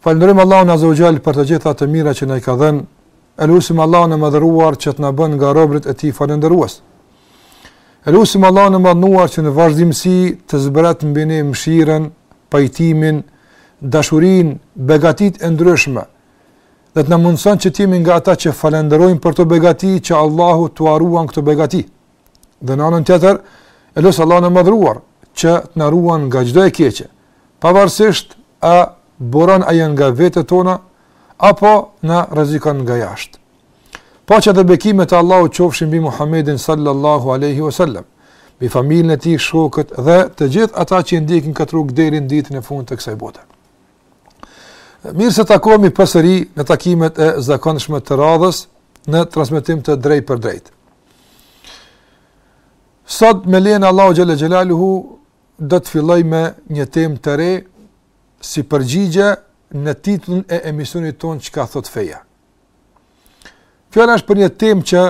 Falënderojmë Allahun Azza wa Jall për të gjitha të mira që na i ka dhënë. E lusim Allahun e Madhëruar që të na bën nga robërit e Tij falënderues. E lusim Allahun e Madhëruar që në vazhdimësi të zbret mbi ne mëshirën, pajtimin, dashurinë, begatitë e ndryshme. Dhe të na mundson që të jemi nga ata që falënderojnë për këto begati që Allahu t'ua ruan këto begati. Dhe në anën tjetër, e lus Allahun e Madhëruar, që të na ruan nga çdo e keqe, pavarësisht a buron ajo nga vetet tona, apo na rrezikon nga jashtë. Paqja dhe bekimet e Allahut qofshin mbi Muhammedin sallallahu aleyhi wa sallam, mbi familjen e tij, shokët dhe të gjithë ata që ndjekin këtë rrugë deri në ditën e fundit të kësaj bote. Mirë se takohemi përsëri në takimet e zakonshme të radhës në transmetim të drejtpërdrejtë. Sot me lejen e Allahut xhalla xhelaluhu do të filloj me një temë të re si përgjigje në titullin e emisionit tonë çka thotë feja. Fjala është për një temë që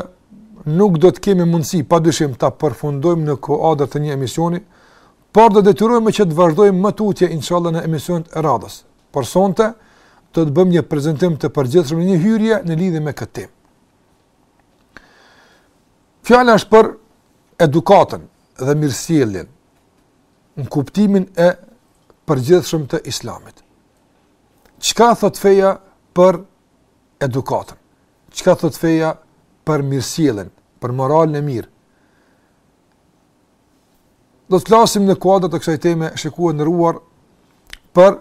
nuk do të kemi mundësi pa dyshim ta përfundojmë në kuadër të një emisioni, por do detyrohemi që të vazhdojmë më tutje inshallah në emisionet e radhës. Por sonte do të bëjmë një prezantim të përgjithshëm një hyrje në lidhje me këtë temë. Fjala është për edukatën dhe mirësjelljen në kuptimin e përgjithshëm të Islamit. Çka thotë feja për edukatën? Çka thotë feja për mirësjelljen, për moralin e mirë? Do të flasim në kuadër të kësaj teme, shikues të nderuar për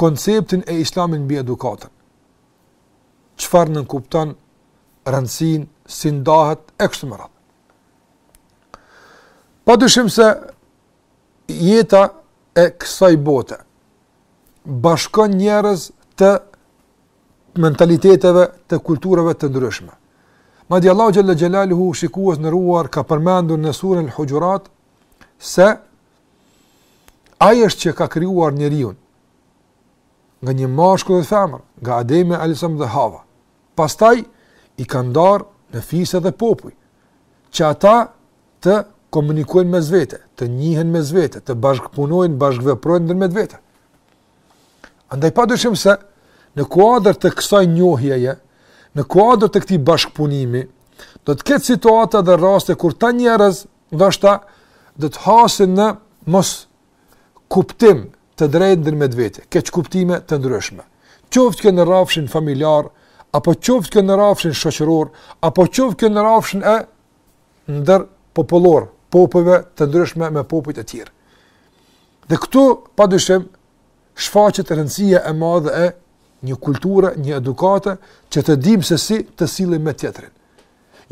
konceptin e Islamit mbi edukatën. çfarë nënkupton rëndësinë, si ndahet e kështu me radhë. Pa dyshim se jeta e kësaj bote bashkon njerëz të mentaliteteve të kulturave të ndryshme. Madje Allahu xhalla xhelaluhu shikues të nderuar ka përmendur në surën Al-Hujurat se ai është që ka krijuar njeriun nga një mashkull dhe femër, nga Ademi alejhi selam dhe Hava. Pastaj i ka ndarë në fise dhe popuj, që ata të komunikojnë mes vete, të njihen mes vete, të bashkëpunojnë, bashkëveprojnë ndërmjet vete. Andaj pa dyshim se në kuadër të kësaj njohjeje, në kuadër të këtij bashkëpunimi, do të ketë situata dhe raste kur këta njerëz, ndoshta, do të hasin në moskuptim, të drejtë ndërmjet vete, keqkuptime të ndryshme. Qoftë kjo në rrafshin familjar, apo qoftë kjo në rrafshin shoqëror, apo qoftë kjo në rrafshin ndërpopullor, popujve të ndryshme me popujt e tjerë. Dhe këtu pa dyshim shfaqet rëndësia e madhe e një kulture, një edukate që të dimë se si të sillim me tjetrin.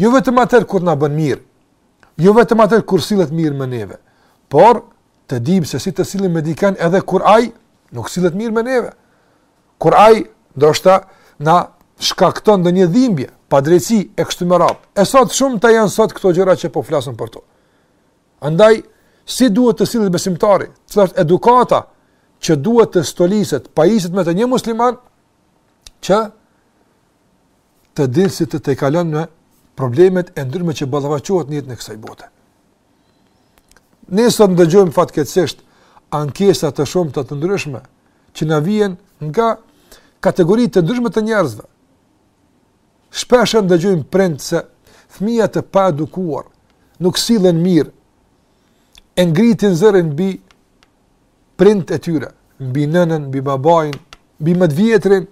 Jo vetëm atëherë kur na bën mirë, jo vetëm atëherë kur sillet mirë me neve, por të dimë se si të sillim me dikën edhe kur ai nuk sillet mirë me neve. Kur ai ndoshta na shkakton ndonjë dhimbje, padrejtësi e kështu me radhë. E sot shumta janë sot këto gjëra që po flasim për to. Andaj si duhet të sillet besimtari? Cila është edukata që duhet të stoliset, pajiset me të një musliman që të din si tejkalon problemet e ndryshme që ballafaqohet në jetën e kësaj bote. Ne sot ndëgjojmë fatkeqësisht ankesa të shumta të ndryshme që na vijnë nga kategori të ndryshme të njerëzve. Shpesh ndëgjojmë prindë se fëmijët të paedukuar, nuk sillen mirë, e ngritin zërin mbi prindt e tyre, mbi nënën, mbi babain, mbi më të vjetrin,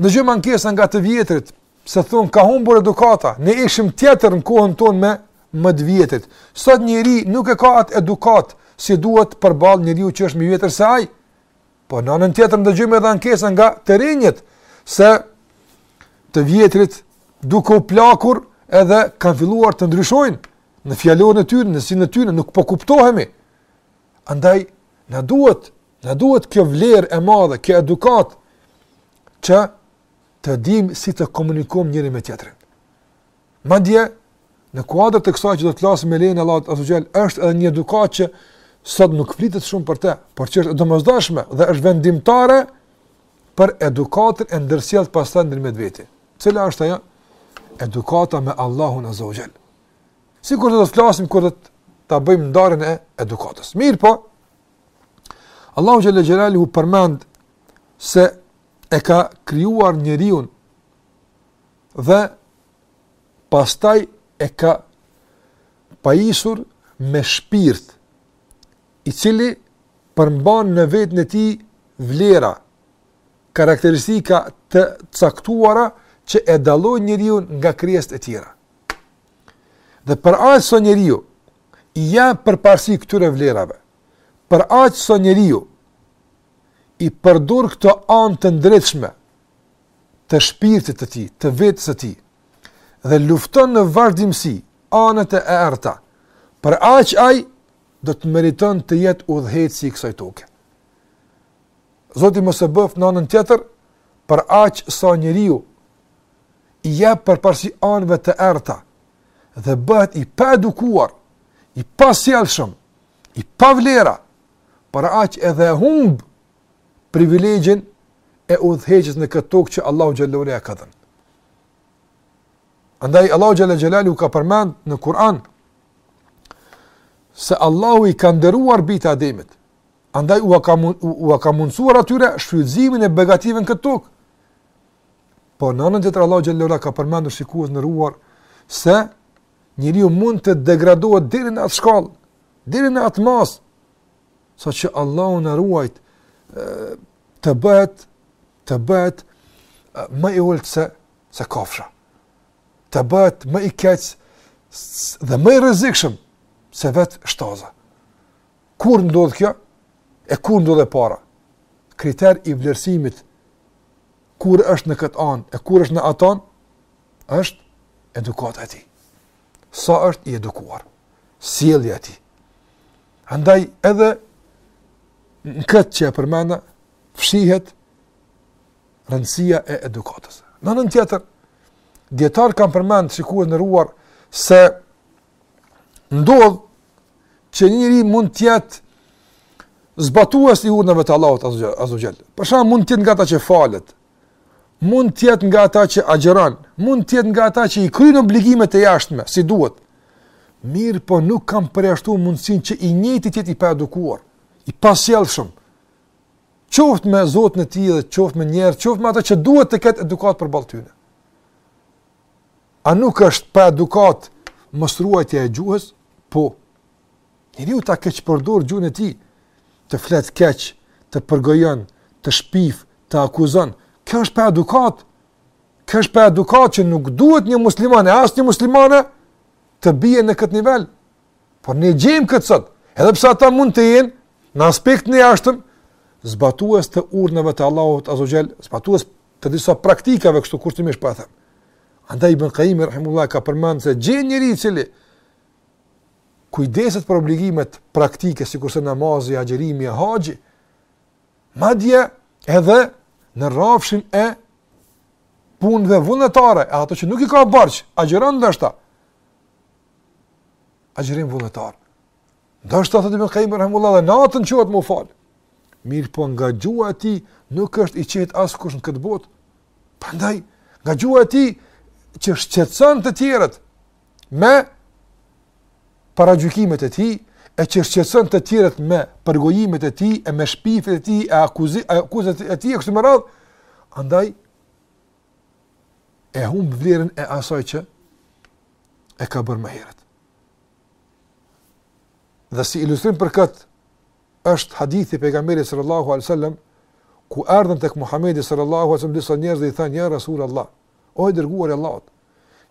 Ndëgjojmë ankesa nga të vjetrit, se thonë ka humbur edukata, ne ishim tjetër në kohën tonë me më të vjetrit. Sot njeri nuk e ka atë edukatë, si duhet përballë njeriut që është më i vjetër se ai. Po në anën tjetër ndëgjojmë edhe ankesa nga të rinjët, se të vjetrit duke u plakur edhe kanë filluar të ndryshojnë në fjalorin e tyre, në sjelljen e tyre, nuk po kuptohemi. Andaj, na duhet Na duhet kjo vlerë e madhe, kjo edukatë që të dim si të komunikojmë njëri me tjetrin. Madje, në kuadër të kësaj që do të flasim me lejen e Allahut azze ue xhel, është edhe një edukatë që sot nuk flitet shumë për te, por që është e domosdoshme dhe është vendimtare për edukatën e ndërsjellë pastaj ndërmjet veti. Cila është ajo? Edukata me Allahun azze ue xhel. Sikur do të flasim, kur do ta bëjmë ndarjen e edukatës. Mirëpo, Allahu xhel-le xhelaluhu përmend se e ka krijuar njeriun dhe pastaj e ka pajisur me shpirt i cili përmban në veten e tij vlera, karakteristika të caktuara që e dallojnë njeriun nga krijesat e tjera. Dhe për aq sa njeriu, i jep përparësi këtyre vlerave, për aq sa njeriu i përdor këto anë të ndritshme të shpirtit të tij, të vetes së tij dhe lufton në vazhdimësi anët e errëta, për aq ai do ta meriton të jetë udhëheqësi i kësaj toke. Zoti mos e bëftë në anën tjetër, për aq sa njeriu i jep përparësi anëve të errëta, dhe bëhet i paedukuar, i pasjellshëm, i pa vlera, për aq edhe humb privilegjin e udhëheqjes në këtë tokë që Allahu xhelalu ia ka dhënë. Andaj Allahu xhele xhelalu ka përmend në Kur'an se Allahu i ka nderuar bijtë e Ademit. Andaj ua ka ua ka mundsuar atyre shfrytëzimin e begative në këtë tokë. Po në anën tjetër Allahu xhelalu e ka përmendur shikues të nderuar se njeriu mund të degradohet deri në atë shkallë, deri në atë masë, saqë Allahu na ruajt të bëhet të bëhet më i ulët se se kafsha. Të bëhet më i keq dhe më i rrezikshëm se vet shtaza. Kur ndodh kjo? E kur ndodh e para? Kriter i vlerësimit kur është në këtë anë e kur është në atë anë është edukata e tij. Sa është i edukuar? Sjellja e tij. Andaj edhe në këtë që e përmenda, fshihet rëndësia e edukatës. Në anën tjetër, dijetarët kanë përmend shikues të nderuar se ndodh që një njeri mund të jetë zbatues i urdhnave të Allahut azze ue xhel. Për shembull mund të jetë nga ata që falet, mund të jetë nga ata që agjëron, mund të jetë nga ata që i kryejnë obligimet e jashtme si duhet. Mirëpo nuk kanë përjashtu mundësinë që i njëjti të jetë i paedukuar, i pasjellshëm. Qoftë me Zotin e tij dhe qoftë me njerëz, qoftë me ata që duhet të ketë edukatë përballë tyne. A nuk është pa edukatë mosruajtja e gjuhës? Po. Njeriu ta keqpërdor gjuhën e tij, të flet keq, të përgojon, të shpif, të akuzon, kjo është pa edukatë. Kjo është pa edukatë që nuk duhet një musliman e as një muslimane të bie në këtë nivel. Por ne gjejmë këtë sot, edhe pse ata mund të jenë në aspektin e jashtëm zbatues të urdhneve të Allahut azze ue xhel, zbatues të disa praktikave kështu kushtimisht me thënë. Andaj Ibn Qayyim rahimullahu ka përmend se gjen njeri i cili kujdeset për obligimet praktike sikurse namazi, agjërimi, haxhi, madje edhe në rrafshin e punëve vullnetare, e ato që nuk i ka borxh, agjëron ndoshta. Agjërim vullnetar. Ndoshta thotë Ibn Kajim Rahimullah dhe natën çohet me u falë. Mirëpo nga gjuha e tij nuk është i qetë askush në këtë botë. Prandaj, nga gjuha e tij që shqetëson të tjerët me paragjykimet e tij, e që shqetëson të tjerët me përgojimet e tij, e me shpifjet e tij, e akuzat e tij, e kështu me radhë, andaj, e humb vlerën e asaj që e ka bërë më herët. Dhe si ilustrim për këtë është hadithi i pejgamberit sallallahu alaihi wasallam ku erdhën tek Muhamedi sallallahu alaihi wasallam disa njerëz dhe i thanë ja Rasulullah, o i dërguar i Allahut,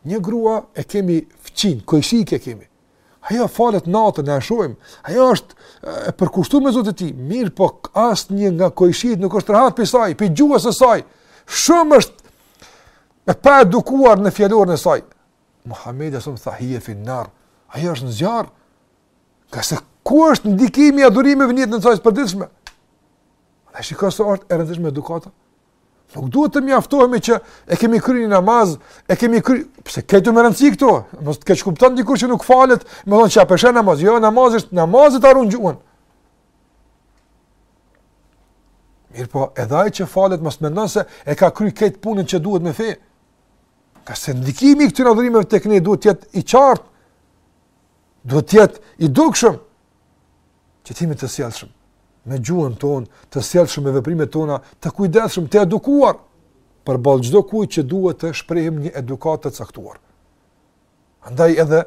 një grua e kemi fqinje, kojshike e kemi. Ajo falet natën e shohim. Ajo është e përkushtuar me Zotin e tij. Mirëpo asnjë nga kojshit nuk është rahat prej saj, prej gjuhës së saj. Shumë është e paedukuar në fjalorin e saj. Muhamedi alejhi selam tha hije fi nar, ajo është në zjarr. Ngase ku është ndikimi i adhurimeve në jetën e saj të përditshme? A e shikoni se është e rëndësishme edukata. Nuk duhet të mjaftohemi që e kemi kryer namazin, e kemi kryer, s'po është me rëndësi këtu? Mos të keqkupton dikush që nuk falet, me thon s'ka peshë namazi, jo namazi është namazi ta ruan gjuhën. Mirpo edhe ai që falet mos mendon se e ka kryer krejt punën që lidhet me fe. Ngase ndikimi i këtyre adhurimeve tek ne duhet të jetë i qartë. Duhet të jetë i dukshëm që të jemi të sjellshëm me gjuhën tonë, të sjellshëm me veprimet tona, të kujdesshëm, të edukuar përballë çdokujt që duhet të shprehim një edukatë të caktuar. Andaj edhe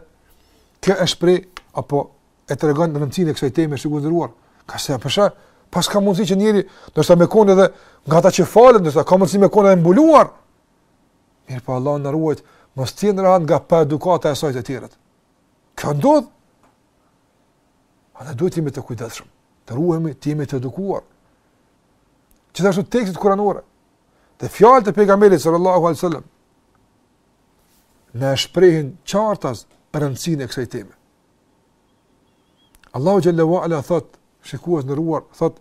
kjo është prej apo e tregon rëndësinë e kësaj teme shikues të nderuar. Ngase po e shoh, paska mundësi që njeri ndoshta me konë edhe nga ata që falen, ndoshta ka mundësi me konë edhe e mbuluar Mirëpo Allahu na ruajt, mos të jenë rahat nga paedukata e saj të tjerët. Kjo ndodh. A ne duhet të jemi të kujdesshëm, të ruhemi, të jemi të edukuar. Gjithashtu tekstet kuranore, dhe fjalët e pejgamberit sallallahu alaihi wasallam, na e shprehin qartas rëndësinë e kësaj teme. Allahu xhele ve ala thot, shikues të nderuar, thot,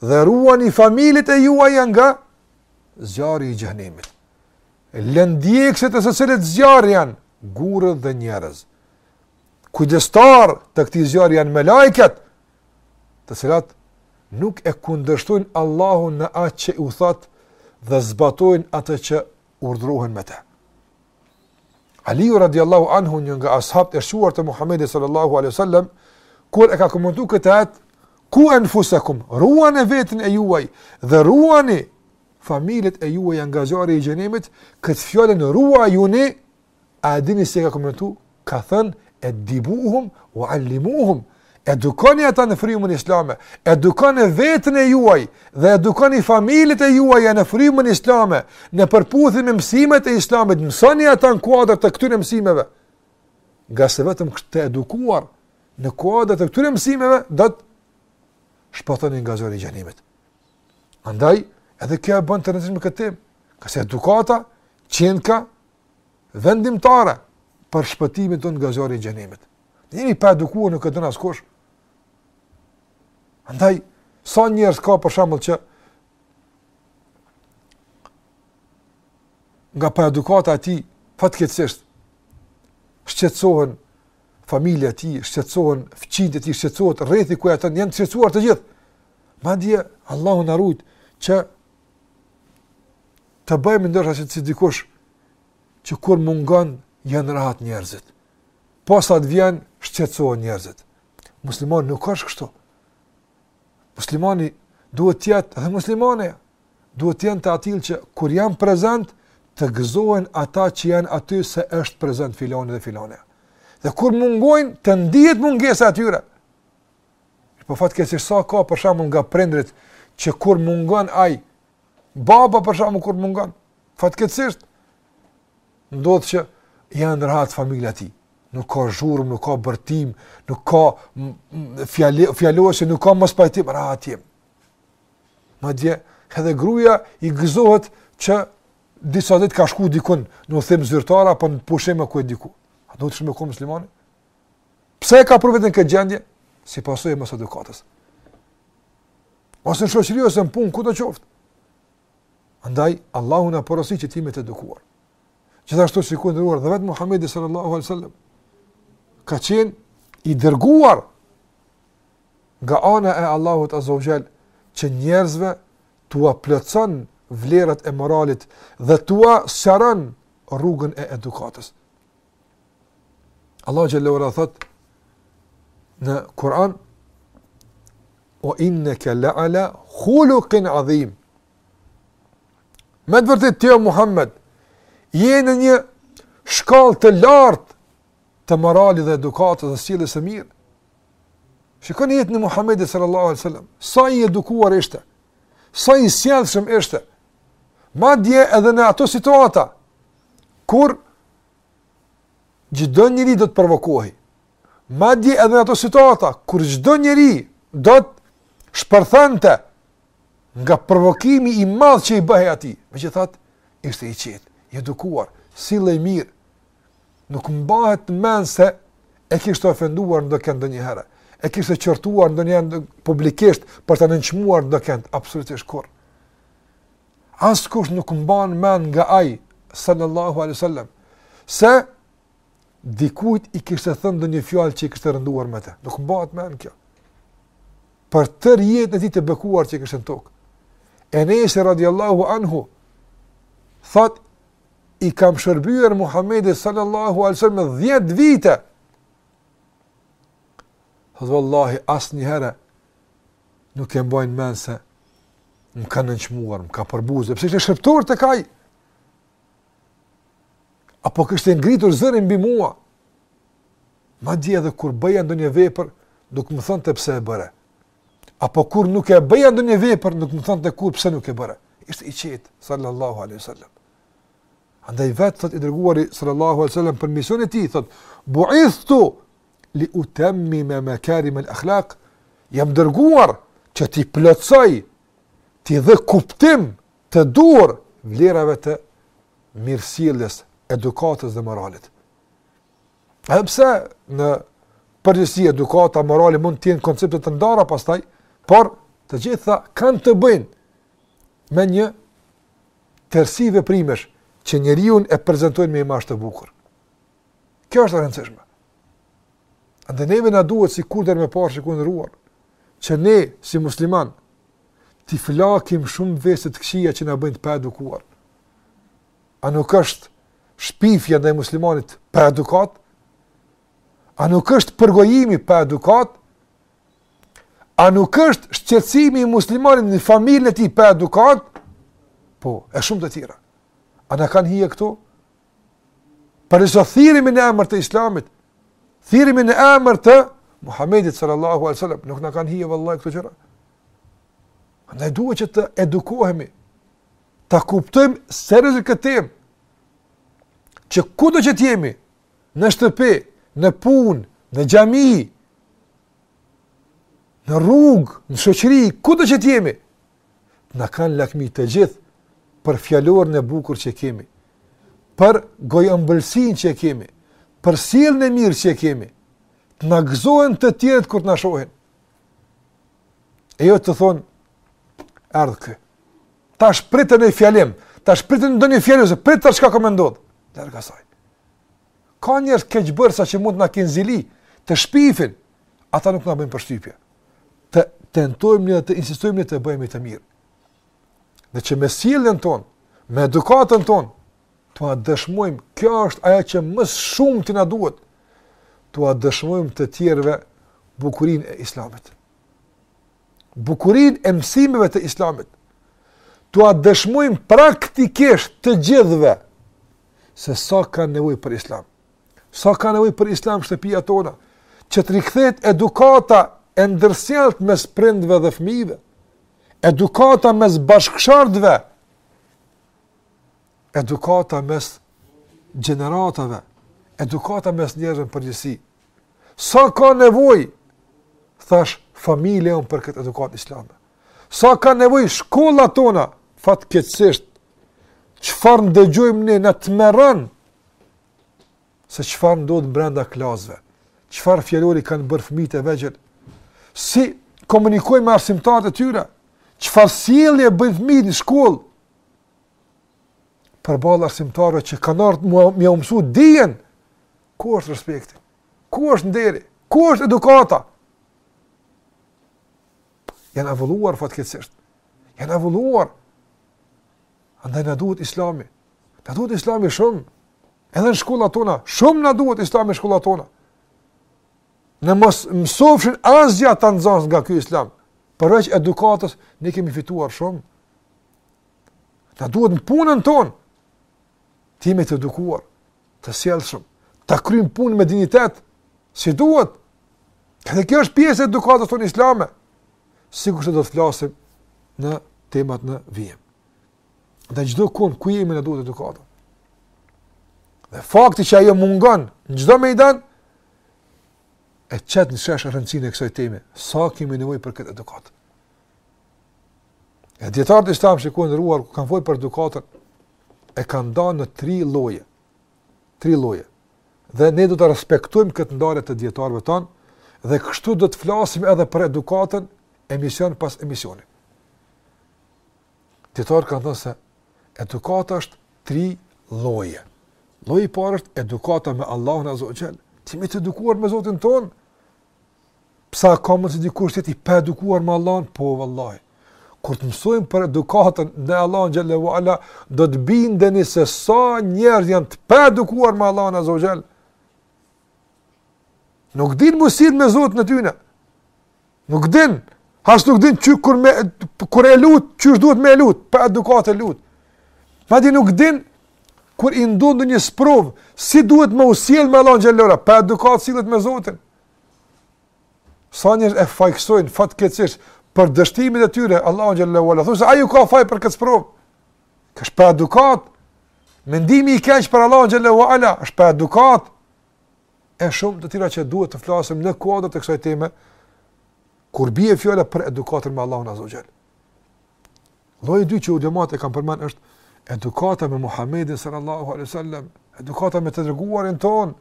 dhe ruani familjet e juaja nga zjarri i xhehnemit. Lëndë djegëse e së cilit zjarr janë gurët dhe njerëz. Kujdestar të këtij zjarri janë melaiket, të cilat nuk e kundërshtojnë Allahun në atë që u thot dhe zbatojnë atë që urdhërohen me të. Aliu radiallahu anhu një nga ashabët e shquar të Muhammedi sallallahu alaihi sallam, kur e ka komentu këtë ajet, ku enfusekum, ruani veten e juaj, dhe ruani familjet e juaj nga zjarri i xhehnemit, këtë fjalën ruajuni A e dini si e ka komentu? Ka thënë, eddibuhum, ue allimuhum, edukoni ata në frymën islame, edukoni veten e juaj dhe edukoni familjet e juaja në frymën islame, në përputhje me mësimet e islamit, mësoni ata në kuadër të këtyre mësimeve. Ngase vetëm të edukuar në kuadër të këtyre mësimeve, do të shpëtoni nga zjarri i xhehnemit. Andaj, edhe kjo e bën të rëndësishme këtë temë, se edukata, qenka, vendimtare për shpëtimin tonë nga zjarri i xhehnemit. Njerin e paedukuar nuk e don askush. Andaj sa njerëz ka për shembull që nga paedukata e tij fatkeqësisht shqetësohen familja e tij, shqetësohen fqinjtë e tij, shqetësohet rrethi ku jeton, janë shqetësuar të gjithë. Madje Allahu na ruajt që të bëhemi ndonjëherë si dikush që kur mungon janë rahat njerëzit. Posa të vjen shqetësohen njerëzit. Muslimani nuk është kështu. Muslimani duhet të jetë edhe muslimanja duhet të jenë të atillë që kur janë prezent të gëzohen ata që janë aty se është prezent filani dhe filanja. Dhe kur mungojnë të ndihet mungesa e tyre. Po fatkeqësisht sa ka për shembull nga prindërit që kur mungon ai baba për shembull kur mungon fatkeqësisht ndodh që janë rahat familja e tij. Nuk ka zhurmë, nuk ka bërtim, nuk ka fjalosje nuk ka mospajtim rahat janë. Madje edhe gruaja i gëzohet që disa ditë ka shku dikun, në udhëtim zyrtar apo në pushim apo kudo diku. A duhet të jetë kështu muslimani? Pse e ka për veten këtë gjendje? Si pasojë e mosedukatës. Ose në shoqëri ose në punë, kudo qoftë. Andaj, Allahu na porosit që të jemi të edukuar. Gjithashtu xhemat i nderuar edhe vetë Muhammedi sallallahu alaihi sallam, ka qenë i dërguar nga ana e Allahut Azze ue Xhel që njerëzve t'ua plotëson vlerat e moralit dhe t'ua sqaron rrugën e edukatës. Allahu xhel-le ve ala thot në Kur'an o innaka la'ala khuluqin adhim. Me të vërtetë ti Muhammed je në një shkallë të lartë të moralit dhe edukatës dhe sjelljes së mirë. Shikoni jetën e Muhamedit sallallahu alaihi wasallam, sa i edukuar ishte, sa i sjellshëm ishte. Madje edhe në ato situata kur Çdo njeri do të provokohej. Madje edhe në ato situata kur çdo njeri do të shpërthente nga provokimi i madh që i bëhej atij, megjithatë ishte i qetë, i edukuar, sillej mirë. Nuk mbahet mend se e kishte ofenduar ndokënd ndonjëherë, e kishte qortuar ndonjëherë publikisht për ta nënçmuar ndokënd, absolutisht kurrë. Askush nuk mban mend nga ai sallallahu alaihi wasallam se dikujt i kishte thënë ndonjë fjalë që i kishte rënduar me të. Nuk mbahet mend kjo. Për tërë jetën e tij të bekuar që e kishte në tokë. Enesi radiallahu anhu, thot, i kam shërbyer Muhammedit sallallahu alaihi wasallam dhjetë vite. Thot, vallahi, asnjëherë, nuk e mbaj mend se më ka nënçmuar, më ka përbuzë, pse isha shërbëtor te ai, apo kishte ngritur zërin mbi mua, madje edhe kur bëja ndonjë vepër, nuk më thoshte pse e bëre, apo kur nuk e bëja ndonjë vepër, nuk më thoshte kurrë pse nuk e bëre, ishte i qetë, sallallahu alaihi sallam. Andaj vetë thot i dërguari, sallallahu alaihi sallam, për misionin e tij, thot, buithtu, li utemmime makarim el akhlak, jam dërguar që t'i plotësoj, t'i jap kuptim të duhur vlerave të mirësjelljes, edukatës dhe moralit. Edhe pse në përgjithësi edukata morale mund të jenë koncepte të ndara pastaj, por të gjitha kanë të bëjnë me një tërësi veprimesh që njeriun e prezantojnë me imazh të bukur. Kjo është e rëndësishme. Andaj neve na duhet si kurrë më parë shikuar, që ne si muslimanë, t'i flakim shumë vese të këqija që na bëjnë të paedukuar. A nuk është shpifja ndaj muslimanit paedukatë? A nuk është përgojimi paedukatë? A nuk është shqetësimi i muslimanit në familjen e tij paedukatë? Po, e shumë të tjera. A na kanë hije këto? Përderisa thirremi në emër të islamit, thirremi në emër të Muhammedit sallallahu alaihi wasallam, nuk na kanë hije vallahi këto gjëra. Andaj duhet që të edukohemi, ta kuptojmë seriozisht këtë temë. Që kudo që të jemi, në shtëpi, në punë, në xhami, në rrugë, në shoqëri, kudo që të jemi, Të na kenë lakmi të gjithë për fjalorin e bukur që kemi, për gojëmbëlsinë që kemi, për sjelljen e mirë që kemi. Të na gëzohen të tjerët kur të na shohin. E jo të thonë, erdh ky. Ta është pritë në i fjalim, ta është pritë në do një fjalim, se pritë të shka ka me ndodhë. Larg asaj. Ka njerëz keqbërës sa që mund të na kenë zili, të shpifin, Ata nuk na bëjnë përshtypje. Të tentojmë ne dhe të insistojmë ne të bëhemi të mirë. Dhe që me sjelljen tonë, me edukatën tonë, t'ua dëshmojmë, kjo është ajo që më së shumti na duhet, t'ua dëshmojmë të tjerëve bukurinë e islamit. Bukurinë e mësimeve të islamit. T'ua dëshmojmë praktikisht të gjithëve, se sa kanë nevojë për islam. Sa ka nevojë për islam shtëpia jonë, që të rikthehet edukata e ndërsjellë mes prindërve dhe fëmijëve, edukata mes bashkëshortëve, edukata mes gjeneratave, edukata mes njerëzve në përgjithësi. Sa ka nevojë thashë familja jonë për këtë edukatë islame. Sa ka nevojë shkollat tona, fatkeqësisht, çfarë ndëgjojmë ne na tmerron, se çfarë ndodh brenda klasëve, çfarë fjalori kanë bërë fëmijët e vegjël, si komunikojnë me arsimtarët e tyre, çfarë sjellje bëjnë fëmijët në shkollë, përballë arsimtarëve që kanë ardhë me jau mësu dijen, ku është respekti, ku është nderi, ku është edukata. Janë avulluar fatkeqësisht, janë avulluar. Andaj na duhet islami, Na duhet islami shumë, edhe në shkollat tona, shumë na duhet islami në shkollat tona. Në mos mësofshin asgjë ata nxënës nga ky islam, përveç edukatës, ne kemi fituar shumë. Na duhet në punën tonë, të jemi të edukuar, të sjellshëm, ta kryejmë punën me dinjitet, si duhet, edhe kjo është pjesë e edukatës tonë islame, sikurse do të flasim në temat në vijim. Dhe çdokund ku jemi na duhet edukata. Dhe fakti që ajo mungon në çdo mejdan e qet në shesh rëndësinë e kësaj teme. Sa kemi nevojë për këtë edukatë. E dijetarët islam që kanë nderuar kur kanë folur për edukatën e kanë nda në tri lloje. Tri lloje. Dhe ne do ta respektojmë këtë ndarje të dijetarëve tanë dhe kështu do të flasim edhe për edukatën emision pas emisioni. Dijetarët kanë thënë se edukata është tri lloje. Lloji i parë është edukata me Allahun Azza wa Jall. Të jemi të edukuar me Zotin tonë. Pse a ka mundsi dikush të jetë i paedukuar me Allahun? Po vallahi. Kur të mësojmë për edukatën me Allahun Xhalla wa Ala, do të bindeni se sa njerëz janë të paedukuar me Allahun Azza wa Jall. Nuk din me u sill me Zotin e tyne. Nuk din, as nuk din qysh kur, me, kur e lut, qysh duhet me e lut, pa edukatë e lut. Madje nuk din, kur i ndodh një sprovë, si duhet me u sjell me Allahun Xhalla wa Ala, pa edukatë sillet me Zotin. Sa njerëz e fajsojnë, fatkeqësisht, për dështimet e tyre, Allahun Xhalla wa Ala, thonë se Ai ka faj për këtë sprovë, kjo është paedukatë, mendimi i keq për Allahun Xhalla wa Ala, është paedukatë, e shumë të tjera që duhet të flasim në kuadër të kësaj teme, kur bie fjala për edukatën me Allahun Azza wa Jall. Lloji i dytë që ulemat e kanë përmend është edukata me Muhamedin sallallahu alaihi wasallam, edukata me të dërguarin tonë.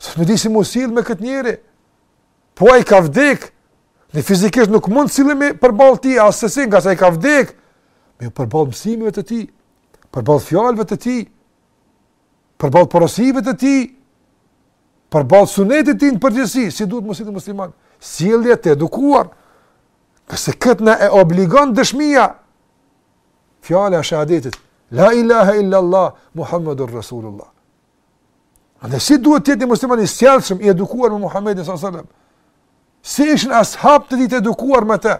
Të dish si me u sill me këtë njeri. Po ai ka vdek. Ne fizikisht nuk mund të sillemi përballë tij assesi ngase ai ka vdek. Ama përballë mësimeve të tij, përballë fjalëve të tij. përballë porosive të tij, përballë sunetit të tij në përgjithësi, si duhet me u sjell një musliman, sjellje të edukuar. Se këtë na e obligon dëshmia, fjala e shahadetit, la ilaha illa Allah, Muhammadur Rasulullah. Andaj si duhet të jetë musliman i sjellshëm i edukuar me Muhamedin sallallahu alajhi wasallam? Si ishin ashabët e tij të edukuar me të?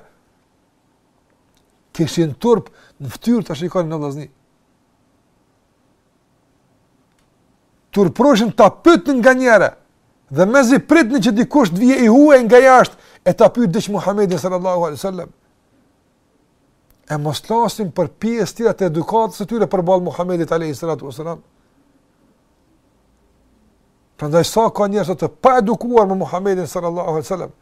Kishin turp në fytyrë ta shikojnë, vllazni. turproshin ta pyetnin nganjëherë dhe mezi pritnin që dikush të vijë i huaj nga jashtë e ta pyet diç Muhamedin sallallahu alaihi wasallam. E mos flasim për pjesë tjera të edukatës së tyre përballë Muhamedit alayhi salatu wasalam. Prandaj sa ka njerëz të paedukuar me Muhamedin sallallahu alaihi wasallam.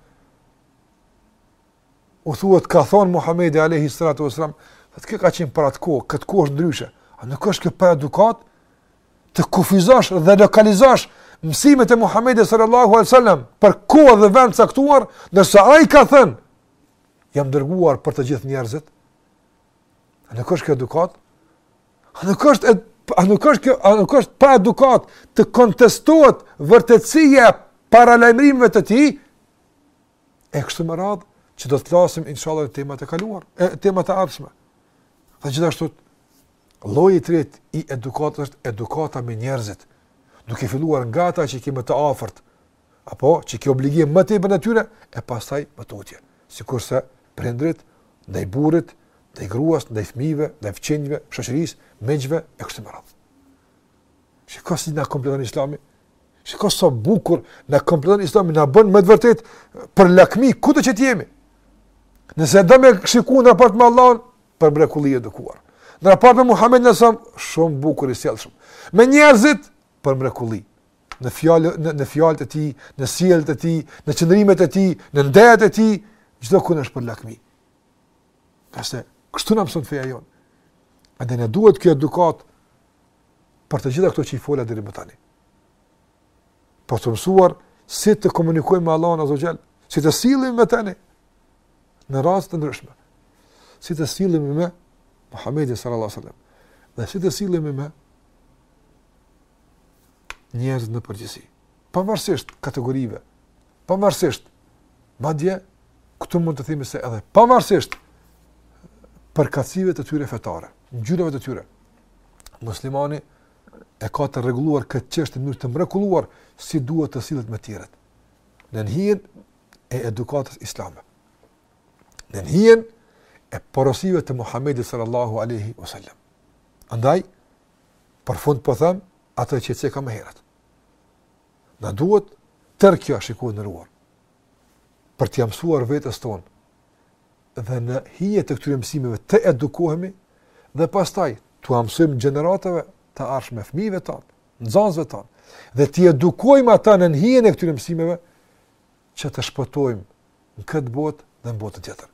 U thuhet ka thon Muhamedi alejhi salatu wasalam, thotë kjo ka qenë për atë kohë, këtë kohë është ndryshe. A nuk është kjo pa edukat? Të kufizosh dhe lokalizosh mësimet e Muhamedit sallallahu alaihi wasallam për kohë dhe vend caktuar, ndërsa ai ka thënë jam dërguar për të gjithë njerëzit. A nuk është kjo edukat? A nuk është a nuk është kjo a nuk është pa edukat të kontestohet vërtetësia e paralajmërimeve të tij? E kështu me radhë që do të flasim inshallah në temat e kaluar, në temat e ardhshme. Dhe gjithashtu lloji i tretë i edukatës është edukata me njerëzit, duke filluar nga ata që i kemi të afërt, apo që i ke obligim më tepër ndaj tyre, e pastaj më tutje. Sikurse prindrit, ndaj burrit, ndaj gruas, ndaj fëmijëve, ndaj fqinjve, shoqërisë, miqve e kështu me radhë. Shiko si na kompleton Islami. Shiko sa bukur na kompleton Islami, na bën me të vërtet për lakmi kudo që të jemi. Nëse do me shikuar në raport me Allahun për mrekulli i edukuar. Në raport me Muhamedin alejhi selam shumë bukur i sjellshëm. Me njerëzit për mrekulli. Në fjalë në, në fjalët e tij, në sjelljet e tij, në qëndrimet e tij, në nijetet e tij, çdokund është për lakmi. Ngase kështu na mëson feja jon. Andaj na duhet kjo edukat për të gjitha këto që i fola deri më tani. Për të mësuar si të komunikojmë me Allahun Azza Jall, si të sillemi me të edhe në raste të ndryshme. Si të sillemi me Muhamedin sallallahu alaihi wasallam. Dhe si të sillemi me njerëz në përgjithësi. Pavarësisht kategorive, pavarësisht madje këtu mund të themi se edhe pavarësisht përkatësive të tyre fetare, ngjyrave të tyre, muslimani e ka të rregulluar këtë çështje në mënyrë të mrekulluar si duhet të sillet me të tjerët. Në hijen e edukatës islame. Në hijen e porosive të Muhamedit sallallahu alaihi wasallam. Andaj për fund po them atë që ceka më herët. Na duhet tërë kjo shikues të nderuar. Për t'ia mësuar vetes tonë dhe në hije të këtyre mësimeve të edukohemi dhe pastaj t'ua mësojmë gjeneratave të ardhshme fëmijëve tanë, nxënësve tanë dhe t'i edukojmë ata në hijen e këtyre mësimeve që të shpëtojmë në këtë botë dhe në botën tjetër.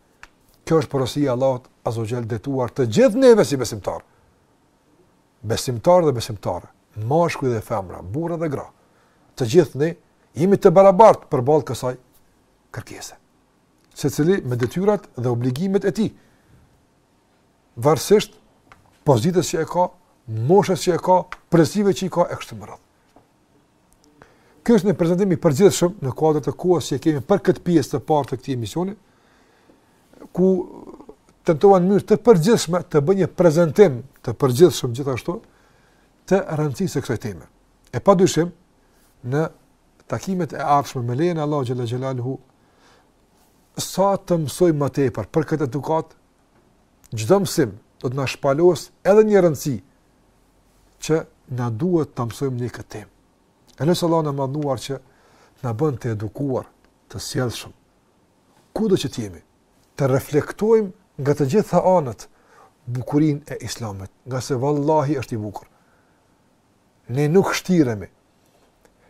Kjo është porosia e Allahut Azza Jall drejtuar të gjithë neve si besimtar. Besimtar dhe besimtare, mashkuj dhe femra, burra dhe gra. Të gjithë ne jemi të barabartë përballë kësaj kërkese. secili me detyrat dhe obligimet e tij. Varësisht pozitës që e ka, moshës që e ka, pjesëve që i ka e kështu me radhë. Ky është një prezantim i përgjithshëm në kuadër të kohës që kemi për këtë pjesë të parë të këtij emisioni, ku tentuam në mënyrë të përgjithshme të bëjmë një prezantim të përgjithshëm gjithashtu të rëndësisë së kësaj teme. E padyshim në takimet e ardhshme me lejen e Allahu xhel-le xhelaluhu sa të mësojmë më tepër për këtë edukatë çdo mësim do të na shpalos edhe një rëndësi që na duhet ta mësojmë këtë temë. E lusim Allahun e madhëruar që t'na bën të edukuar, të sjellshëm. Kudo që të jemi të reflektojmë nga të gjitha anët bukurinë e islamit, ngase vallahi është i bukur. Ne nuk shtiremi,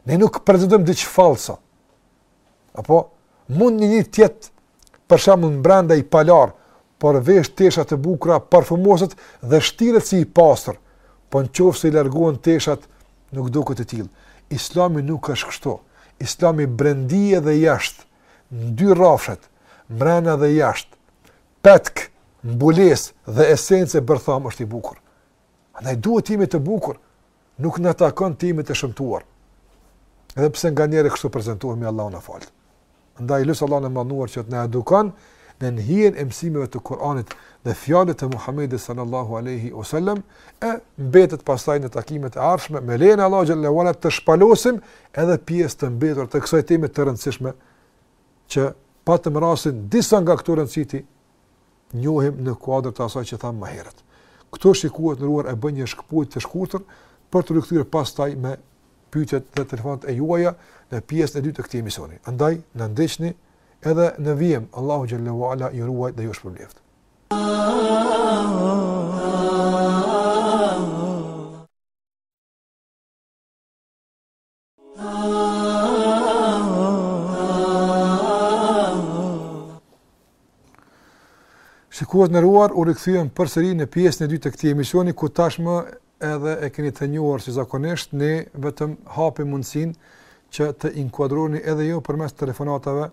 Ne nuk pretendojmë diç fallso. Apo mund njëri t'jetë për shembull mbrenda i palarë, por vesh tesha të bukura, parfumoset dhe shtiret si i pasur, po në qofë se i largohen teshat, nuk duket i tillë. Islami nuk është kështu. Islami brendie dhe jashtë, në dy rafshet, mbrenda dhe jashtë, petk, mbulesë dhe esencë e bërthamë është i bukur. Andaj duhet të jemi të bukur, nuk na takon të jemi të shëmtuar. Edhe pse nganjëherë kështu prezantohemi Allahu na faltë. Andaj lus Allahun e madhëruar që të na edukon në hijen e mësimeve të Kuranit dhe fjalët e Muhamedit sallallahu alaihi wasallam e mbetet pastaj në takimet e ardhshme me lejen e Allahut xhel-le ue ala të shpalosim edhe pjesë të mbetur të kësaj teme të rëndësishme që patëm rastin disa nga këto rëndësi t'i njohim në kuadër të asaj që thamë më herët. Këtu shikues të nderuar e bëjmë një shkëputje të shkurtër për t'u rikthyer pastaj me pyetjet dhe telefonatat e juaja në pjesën e dytë të këtij emisioni. Andaj, na ndiqni edhe në vijim, Allahu xhel-le ue ala ju ruajt dhe ju shpërbleftë. Shikues të nderuar, u rikthyem përsëri në pjesën e dytë të këtij emisioni, ku tashmë edhe e keni të njohur si zakonisht, ne vetëm hapim mundësinë që të inkuadroheni edhe ju përmes telefonatave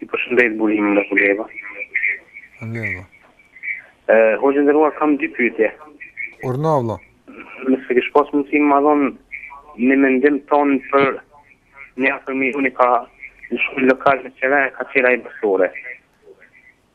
Ju përshëndes Burimi nga Kujeva. Alevo. Hoxhë i nderuar kam dy pyetje. Urdhno vëlla. Nëse kish pas mundësi me dhon një mendim tonin për një afërm i jon ka në shkollë lokal me qera e ka, qebaptore.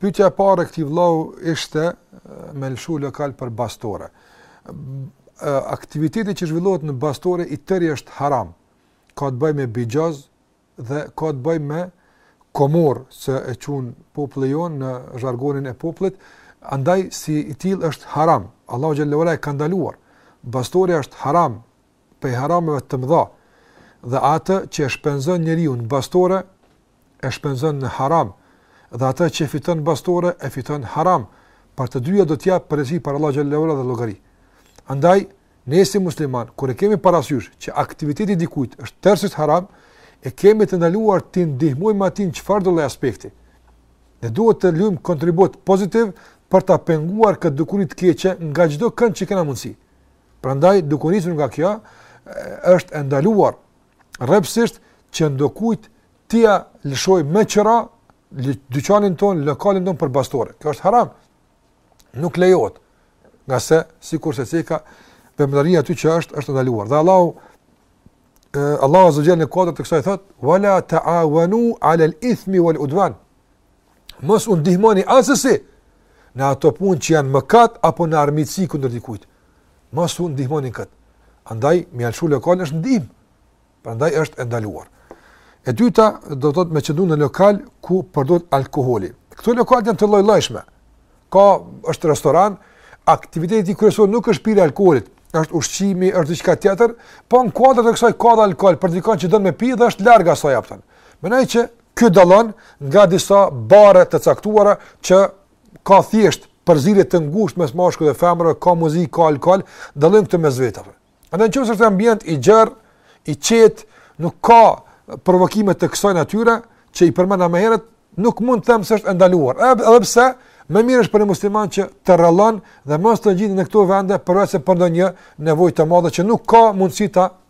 Pyetja e parë e këtij vëllau ishte me lëshu lokal për bastore. Aktiviteti që zhvillohet në bastore i tëri është haram. Ka të bëjë me bixhoz dhe ka të bëjë me komor që e quan populli jonë në zhargonin e popullit, andaj si i tillë është haram. Allahu xhel-le ue ala e ka ndaluar. Bastorja është haram, prej harameve të mëdha dhe atë që e shpenzon njeriu në bastore e shpenzon në haram dhe atë që fiton bastore e fiton haram për të dyja do të jap përgjigje para Allahut xhel-le ue ala dhe llogari. Andaj ne si musliman kur e kemi parasysh që aktiviteti i dikujt është tërësisht haram, e kemi të ndaluar t'i ndihmojmë atij në çfarëdo lloj aspekti. Ne duhet të lujmë kontribut pozitiv për ta penguar këtë dukuri të keqe nga çdo kënd që kena mundsi. Prandaj duke nisur nga kjo, është e ndaluar rreptësisht që ndokujt t'ia lëshojmë me qira dyqanin tonë, lokalin tonë për bastore. Kjo është haram. Nuk lejohet. Ngase, sikurse ceka, veprimtaria aty që është, është ndaluar. Dhe Allahu, Allahu azze ue xhel në kuadër të kësaj thotë, Vala ta awanu ala l'ithmi wal udvan. mos u ndihmoni asesi në ato punë që janë mëkat apo në armiqësi kundër dikujt. Mos u ndihmoni kët. Andaj me ia lëshu lokalin është ndihmë. Prandaj është e ndaluar. E dyta do të thotë me qëndru në lokal ku përdoret alkooli. Këto lokale janë të llojllojshme. Ka është restoran, aktiviteti kryesor nuk është pirja e alkoolit, është ushqimi, është diçka tjetër, po në kuadër të kësaj ka alkool për dikon që don me pi dhe është larg asaj, eventualisht. Mendoj që Ky dallon nga disa bare të caktuara që ka thjesht përzierje të ngushtë mes mashkullit dhe femrës, ka muzikë, ka alkool, dallojnë këto mes vetave. Andaj nëse është ambient i gjerë, i qetë, nuk ka provokime të kësaj natyre që i përmenda më herët, nuk mund të them se është e ndaluar. Edhe pse më mirë është për një musliman që të rrallojë dhe mos të gjendet në këto vende përveçse për ndonjë nevojë të madhe që nuk ka mundësi ta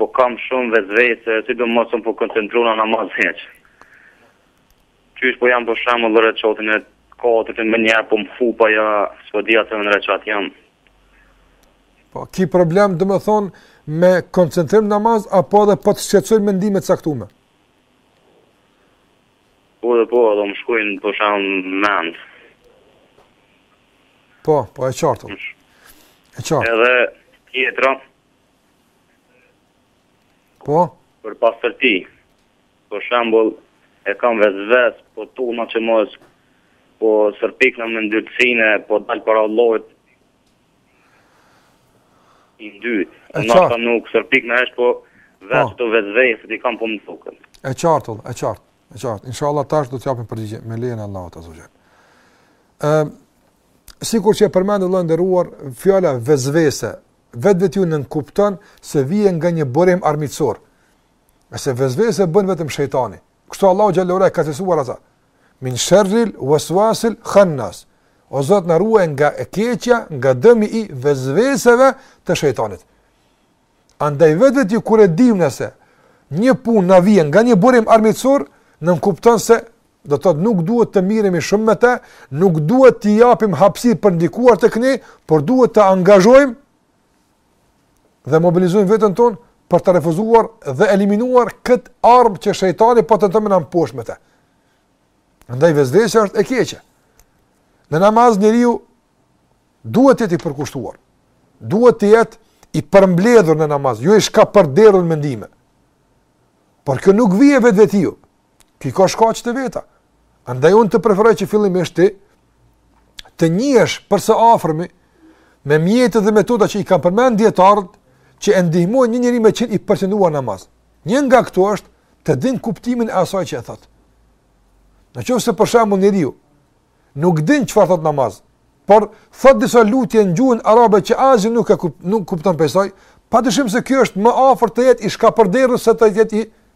Po kam shumë vesvese, sidomos s'mun po koncentrohna në namaz hiç. Qysh po jam po shoh edhe reqatin e katërt menjëherë, po më fu pa ja, s'po di a në cilin reqat jam. Po, ki problem domethënë me koncentrim në namaz, apo dhe po të shqetsojnë mendime të caktume? Po dhe po, domethënë shkojnë po shumë mend. Po, po e qartë. E qartë. Edhe tjetra, Po? Për pastërti. Për shembull, e kam vesves, po tuna që mos po stërpikna me ndyrësinë, po dal para Allahut i ndytë. E qartë. Nështë nuk stërpikna hiç, po vesves po. të vesves, se ti kam po më dukën. E qartë, e qartë, e qartë. Insha Allah, tash do t'japim përgjigje, me lejen e Allahut azze ve xhel. Sikur që e përmende vëlla i nderuar, fjala vesvese, Vetvetiu nënkupton se vjen nga një burim armiqësor. Se vesvese bën vetëm shejtani. Kështu Allahu xhel-le ve ala e ka cilësuar atë. Min sharril waswasil khannas. O Zot na ruaj nga e keqja, nga dëmi i vesveseve të shejtanit. Andaj vetvetiu kur e dimë ne se një punë na vjen nga një burim armiqësor, nënkupton se Do të thotë nuk duhet të merremi shumë me të, nuk duhet t'i japim hapësirë për të ndikuar tek ne, por duhet të angazhojmë dhe mobilizojmë veten tonë për të refuzuar dhe eliminuar këtë armë që shejtani po tenton me na mposht me te. Andaj vesvesja është e keqe. Në namaz njeriu duhet të jetë i përkushtuar. Duhet të jetë i përmbledhur në namaz, jo i shkapërderdhur në mendime. Por kjo nuk vjen vetvetiu, I ka shkaqet e veta. Andaj unë të preferoj që fillimisht ti të njihesh për së afërmi me mjetet dhe metodat që i kanë përmend dietarët që e ndihmojnë një njeri me qenë i përqendruar në namaz. Një nga këto është të din kuptimin e asaj që e thot. Në qoftë se për shembull njeriu nuk din çfarë thot në namaz, por thot disa lutje në gjuhën arabe që asgjë nuk e kup, nuk kupton pse, padyshim se ky është më afër të jetë i shkapërderdhur se të jetë i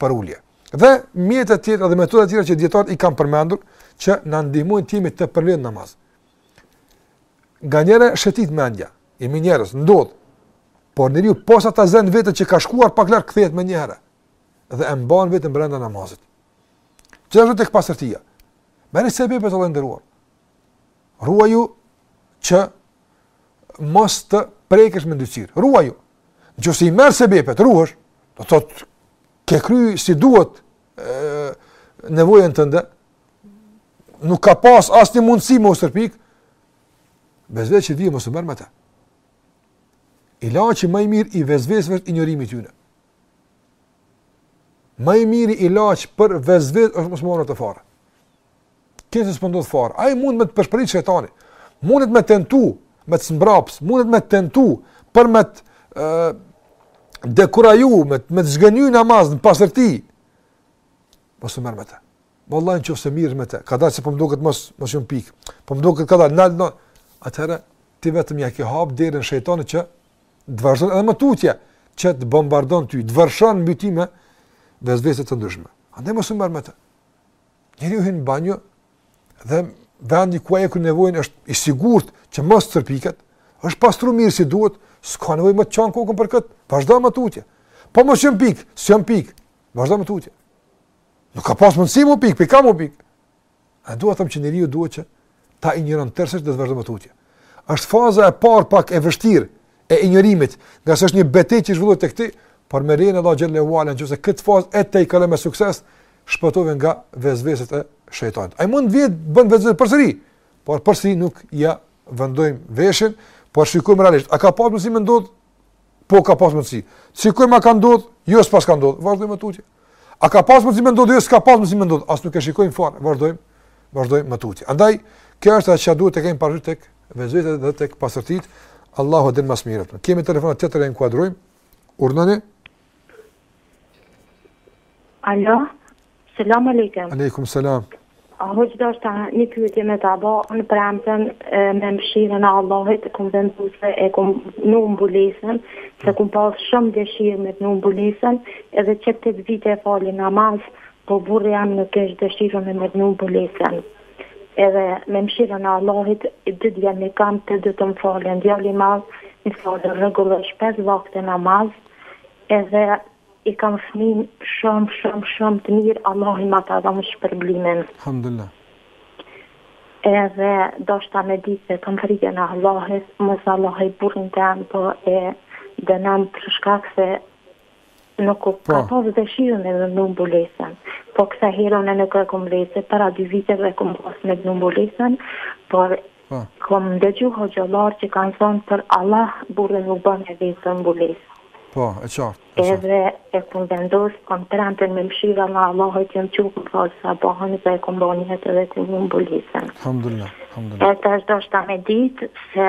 përulur. Dhe mjete të tjera dhe metoda të tjera që dijetarët i kanë përmendur që na ndihmojnë të jemi të përulur në namaz. Nganjëherë shëtit mendja, jemi njerëz, ndodh. Por njeriu posa ta zën veten që ka shkuar pak larg kthehet menjëherë dhe e mban veten brenda namazit. Gjithashtu tek pastërtia. Merri sebepet, vëlla i nderuar. Ruaju që mos të prekesh me ndytësirë. Ruaju. Në qoftë se i merr sebepet, ruhesh, do të thotë ke kry si duhet nevojën tënde, nuk ka pas asnjë mundësi me u stërpik, vesveset që vijnë mos u merr me ta. Ilaçi ma i mirë i vesvesve është injorimi i tyne. Ma i miri ilaç për vesves është mos me i marrë fare. Kjo s'po ndodh fare. Ai munet me të pëshpërit shejtani. Mundet me të tentu, me të smbraps, mundet me tentu për me të ë dekuraju, me të zhgënjy në namaz në pastërti. Mos u merr me të. Vallahi nëse merresh me të. Kadalë se po më duket mos mos jam pik. Po më duket kadalë nal. Atëra ti vetëm ja ke hap derën shejtanit që të vazhdon edhe më tutje që të bombardon ty, të vërshon mbi ty me vesvese të ndryshme. Andaj mos u merr me të. Njeriu hyn në banjë dhe vendi ku ai e kryn nevojën është i sigurt që mos të stërpiket, është pastru mirë si duhet, s'ka nevojë me e qa kokën për këtë, vazhdo më tutje. Po mos jam pik, s'jam pik, vazhdo më tutje. Nuk ka pas mundësi me u pik, po ka me u pik. E dua të them që njeriu duhet që ta injoron tërësisht dhe të vazhdon më tutje. Është faza e parë pak e vështirë e injorimit, ngase është një betejë që zhvillohet tek ti, por me lejen e Allahut xhelle ue ala nëse këtë fazë e tejkalon me sukses, shpëtove nga vesveset e shejtanit. Ai mund të bën vesvese përsëri, por përsëri nuk ja vendojmë veshin, por shikojmë realisht, a ka pas mundësi me ndodh Po ka pas mundësi. Shikojmë a ka ndodhë, jo s'pas ka ndodhë, vazhdojmë më tutje. A ka pas mundësi me ndodhë, jo s'ka pas mundësi me ndodhë, as nuk e shikojmë fare, vazhdojmë, vazhdojmë më tutje. Andaj, kjo është ajo që duhet të kemi parasysh tek vesveset dhe tek pastërtia, Allahu e din më së miri. Kemi telefonatë tjetër, e inkuadrojmë, urnoni. Alo, selam alejkem. Alejkum selam. A hoxhë doshta një pyetje me ta bo, unë t'premten me mshirën e Allahit, kum vendos e e kum vnu mbulesën, se kum pas shumë dëshirë me e vnu mbulesën, edhe qe tetë vite e fali namaz, po burri jem nuk kish dëshirë me e vnu mbulesën. Edhe me mshirën e Allahit, dy djem i kam, të dytë m'falen, djali i madh, m'i fal rregullisht 5 vakte namaz, Edhe i kam fëmin shum shum shum të mir Allahi ma dhashtë shperblimin. Hamdullah. Edhe doshta me dit se kam frigën e Allahit mos Allahu burrin tem po e dënon për shkak se nuk u ka pas dëshirë me vnu mbulesën po ksaj here unë nuk e kom lejt se para dy viteve kom pas me vnu mbulesën por Po. Kom ndëgju hoxhallar që kan thon pra Allah burrin nuk bën me e vet për mbulesë. Po, e qartë, e qartë. Edhe e kom vendos kom t'premten me mshirën e Allahut jam qu kom fal sabahun edhe e kom ba njet edhe kom vnu mbulesën. Hamdullillah, hamdullillah. E tash doshta me dit se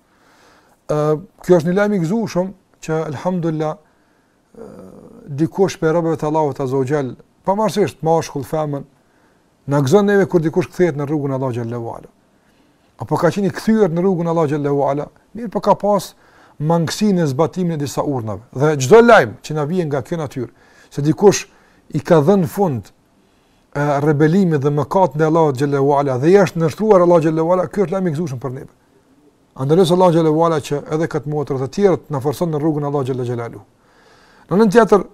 Ë kjo është një lajm i gëzueshëm që alhamdulillah dikush prej robëve të Allahut azza wa jall, pavarësisht mashkull femër, na gëzon neve kur dikush kthehet në rrugën e Allahut xhelle ue ala. Apo ka qenë i kthyer në rrugën e Allahut xhelle ue ala, mirëpo ka pas mangësi në zbatimin e disa urnave. Dhe çdo lajm që na vjen nga kjo natyrë, se dikush i ka dhënë fund rebelimit dhe mëkat ndaj Allahut xhallahu ala dhe i është nënshtruar Allahu xhallahu ala, ky është lajm i gëzueshëm për ne. Andaj lus Allahun xhallahu ala që edhe këtë motër dhe tjerët na forcon në rrugën e Allahu xhallahu xhelalu. Në anën tjetër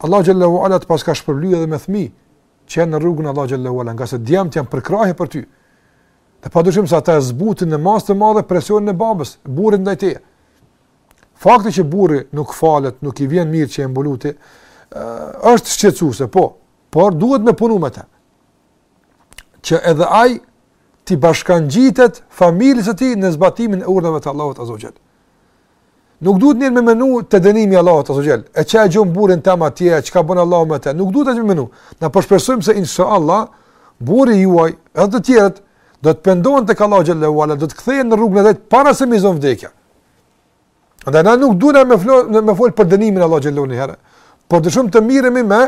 Allahu xhallahu ala të paska shpërblyer edhe me fëmijë që janë në rrugën e Allahu xhallahu ala, ngase djemt janë përkrahje për ty. Dhe padyshim se ata zbutin në masë të madhe presionin e babës, burrit ndaj teje. Fakti që burri nuk falet, nuk i vjen mirë që je mbulu ti, është shqetësuese, po, por duhet me punu me te, që edhe ai t'i bashkëngjitet familjes së tij në zbatimin e urdhrave të Allahut Azze ue xhel. Nuk duhet njeri me menu te dënimi i Allahut Azze ue xhel, e çka e gjen burrin tem atje, e çka bën Allah me te, nuk duhet ashtu me menu. Ne po shpresojmë se insha Allah, burri juaj edhe të tjerët, do të pendohen tek Allahu xhelle ue ala, do të kthehen në rrugën e drejtë para se me i zënë vdekja. Dhe na nuk duna me, flo, me folë për dënimin e Allahut xhel njëherë, por dëshirojmë të merremi me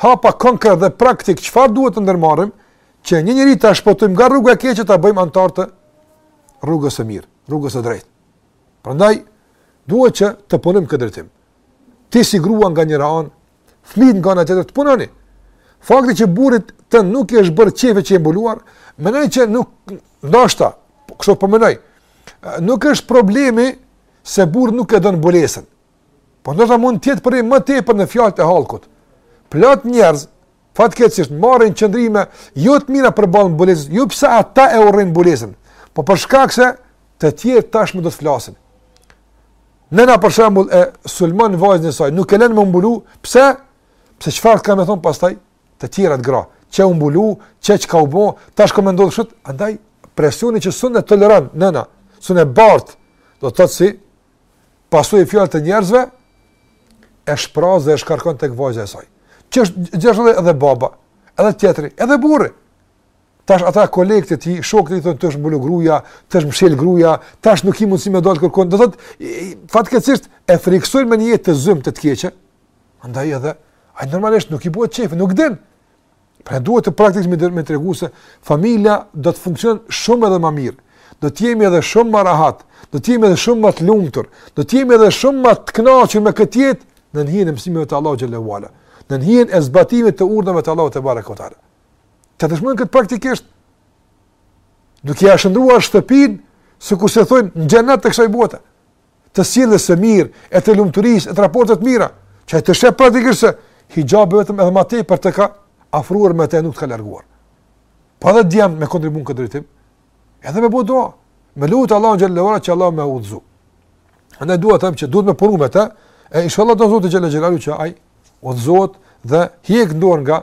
hapa konkretë dhe praktikë çfarë duhet të ndërmarrim, që një njeri ta shpëtojmë nga rruga e keqe, ta bëjmë anëtar të rrugës së mirë, rrugës së drejtë. Prandaj, duhet që të punojmë n'këtë drejtim. Ti si grua nga njëra anë, Fëmijët nga ana tjetër të punoni. Fakti që burrit tënd nuk i është bërë qejfi që je mbuluar, mendoj që nuk ndoshta, kështu po mendoj. Nuk është problemi se burri nuk e don mbulesën. Po ndoshta mund të jetë për më tepër në fjalët e hallkut. Plot njerëz fatkeqësisht marrin qëndrime jo të mira përballë mbulesës, jo pse ata e urrejnë mbulesën, po për shkak se të tjerët tashmë do të flasin. Nëna për shembull e sulmon vajzën e saj, nuk e lën me u mbulu, pse? Pse çfarë kanë me thon pastaj të tjerat gra, qe u mbulu, qe çka u bë, tash kam ndodhur kështu, andaj presioni që s'un e toleron nëna, s'un e bart, do të thotë si pasojë e fjalëve të njerëzve e shpraz dhe e shkarkon tek vajza e saj. Kështu gjithashtu edhe baba, edhe tjetri, edhe burri. Tash ata kolegët e tij, shokët e tij thonë të është mbulu gruaja, të është mshël gruaja, tash nuk ki mundsi me dal kërkun. Do thotë fatkeqësisht e frikësojnë me një jetë të zymtë, të keqe. Andaj edhe ai normalisht nuk i bëhet qejf, nuk din. Pra duhet ti praktikisht me, me i tregu se familja do të funksionon shumë edhe më mirë. Do të jemi edhe shumë më rahat, do të jemi edhe shumë më të lumtur, do të jemi edhe shumë më të kënaqur me këtë jetë nën hijen e mësimeve të Allahut xhelalu ala, nën hijen e zbatimit të urdhrave të Allahut tebareke ue teala. Ta dëshmojmë këtë praktikisht, duke ia shndërruar shtëpinë, sikurse thojnë në xhenet të kësaj bote, të sjelljes së mirë, e të lumturisë, e të raporteve të mira, që ai ta sheh praktikisht se hixhabi vetëm edhe ma tepër të ka afruar me te nuk të ka larguar. Po edhe djemtë me kontribu n'këtë drejtim, edhe me bo dua, me lutë Allahun xhel që Allahu me e udhëzu. Andaj duhet të them që duhet me punu me te, e ishallah do Zoti xhel që ai udhëzohet dhe hjek dorë nga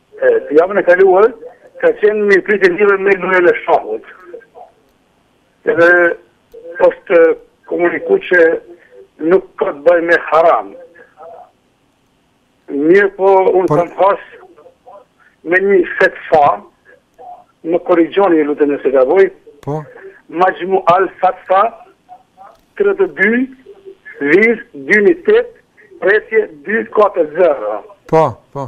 Javën e kaluar ka qenë një pyetje lidhur me lojën e shahut. Edhe është komunikuar që nuk ka të bëjë me haram. Mirëpo, unë Por... kam pas me një fetva, më korrigjoni ju lutem se ka boj, po? Mexhmu al fetava, 32, vizë, 28, presje, 2, 4, 0. Po, po.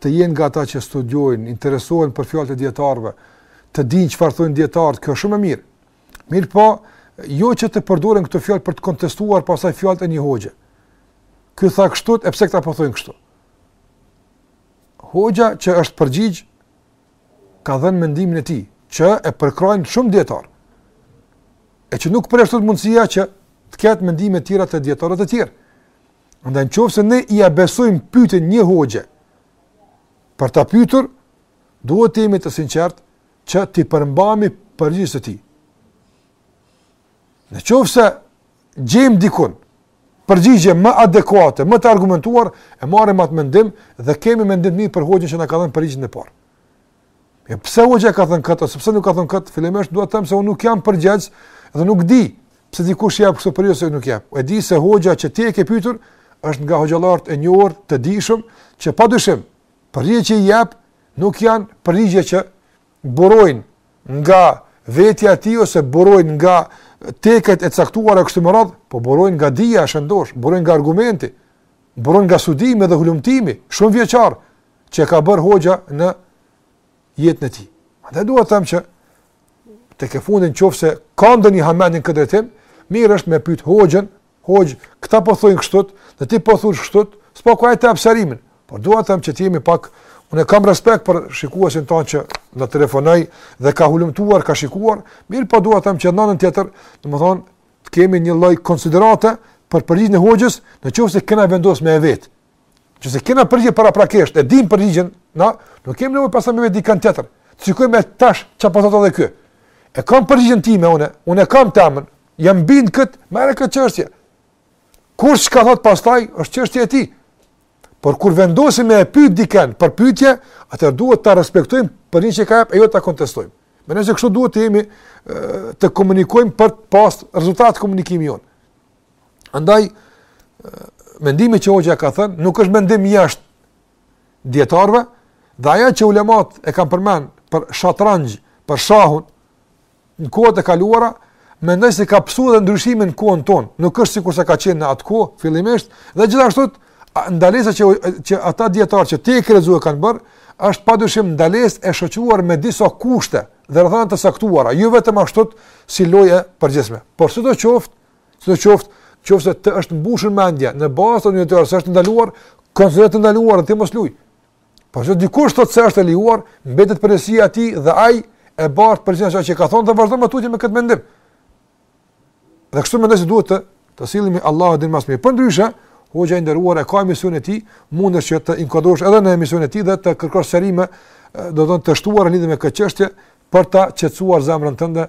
të jenë nga ata që studiojnë, interesohen për fjalët e dietarëve, të dinë çfarë thonë dietarët, kjo është shumë e mirë. Mirëpo, jo që të përdoren këto fjalë për të kontestuar pastaj fjalët e një hoxhe. Ky tha kështu, e pse këta po thonë kështu? Hoxha që është përgjigj ka dhënë mendimin e tij, që e përkrahin shumë dietarë. E që nuk përjashtohet mundësia që të ketë mendime të tjera të dietarëve të tjerë. Andaj në qoftë se ne ia besojmë pyetjen një hoxhe, për ta pyetur, duhet të jemi të sinqertë që t'i përmbahemi përgjigjes së tij. Në qoftë se gjejmë dikun, përgjigje më adekuate, më të argumentuar, e marrim atë mendim dhe kemi mendim të mirë për hoxhën që na ka dhënë përgjigjen e parë. E pse hoxha ka dhënë këtë, e pse nuk ka dhënë këtë, fillimisht dua të them se unë nuk jam përgjegjës dhe nuk di pse dikush jep këtë përgjigje ose nuk jep. E di se hoxha që ti e ke pyetur është nga hoxhallarët e njohur të dijshëm që padyshim përgjigjet që i jep nuk janë përgjigje që burojnë nga vetja e tij ose burojnë nga teket e caktuara e kështu me radhë, po burojnë nga dija e shëndoshë, burojnë nga argumenti, burojnë nga studimi dhe hulumtimi shumëvjeçar, që ka bërë hoxha në jetën e tij. Andaj dua të them që tek e fundit në qoftë se ka ndonjë hamend në këtë drejtim, mirë është me pyet hoxhën, hoxhë, këta po thonë kështu, dhe ti po thush kështu, dhe hoxha ta jep sqarimin. Por dua të them që të jemi pak Unë kam respekt për shikuesin tonë që na telefonoi dhe ka hulumtuar, ka shikuar, mirëpo dua të them që në anën tjetër, domethënë, të kemi një lloj konsiderate për përgjigjen e hoxhës, në qoftë se kena vendos me e vet, Qoftë se kena përgjigje paraprakisht, e dim përgjigjen, na, nuk kemi nevojë pastaj me vet dikend tjetër. Të shikojmë tash çka po thotë edhe ky. E kam përgjigjen time, unë, unë e kam temën, jam bind këtë, mere këtë çështje. Ky çka thotë pastaj, është çështje e tij. Por kur vendosim me e pyt diken për pyetje, atëherë duhet ta respektojmë përgjigjen që na jep e jo ta kontestojmë. Domethënë se kështu duhet të jemi të komunikojmë për të pas rezultat komunikimi jonë. Andaj, mendimi që hoxha e ka thënë, nuk është mendim jashtë dijetarëve, dhe ajo që ulematë e kanë përmend për shatranxh, për shahun, në kohët e kaluara, mendoj se ka pësu edhe ndryshime në kohën tonë, nuk është sikurse ka qenë në atë kohë, fillimisht, dhe gjithashtu, ndalesa që, që ata dijetarë që te i krezu e kanë bërë, është pa dyshim ndalesë e shoqëruar me disa kushte dhe rrethana të caktuara, e jo vetëm ashtu si lojë e përgjithshme. Por sidoqoftë, Sidoqoftë, në qoftë se të është mbushur mendja në bazë të dijetarëve se është e ndaluar, konsideroje të ndaluar dhe ti mos luaj. Por në qoftë se dikush thotë se është e lejuar, mbetet përgjegjësia e tij dhe ai e bart për çfarë që ka thonë dhe vazhdon më tutje me këtë mendim. Dhe kështu mendoj se duhet të të sillemi Allahu e din më së miri. Përndryshe, hoxha i nderuar e ka emisionin e tij, mundesh që të inkuadrohesh edhe në emisionin e tij dhe të kërkosh sqarime, do të thotë të shtuara në lidhje me këtë çështje për ta qetësuar zemrën tënde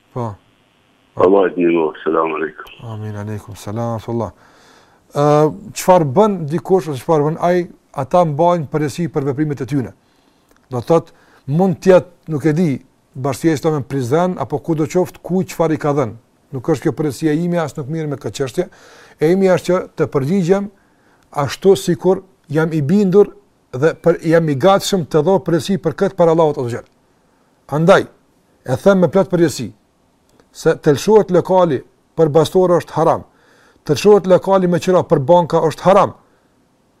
Po. Allahu të ndihmoftë, selam aleikum. Amin, aleikum, selam, rahmetullah. Çfarë bën dikush, ose çfarë bën ai, ata mbajnë përgjegjësi për veprimet e tyne. Do të thotë, mund të jetë, nuk e di, bashkësia islame në Prizren, apo kudo qoftë, kujt çfarë i ka dhënë. Nuk është kjo përgjegjësia ime, as nuk merrem me këtë çështje. E imja është që të përgjigjem ashtu sikur jam i bindur dhe për jam i gatshëm të dhoj përgjegjësi për këtë para Allahut Teala. Andaj, e them me plot përgjegjësi, se të lëshohet lokali për bastore është haram, të lëshohet lokali me qira për banka është haram,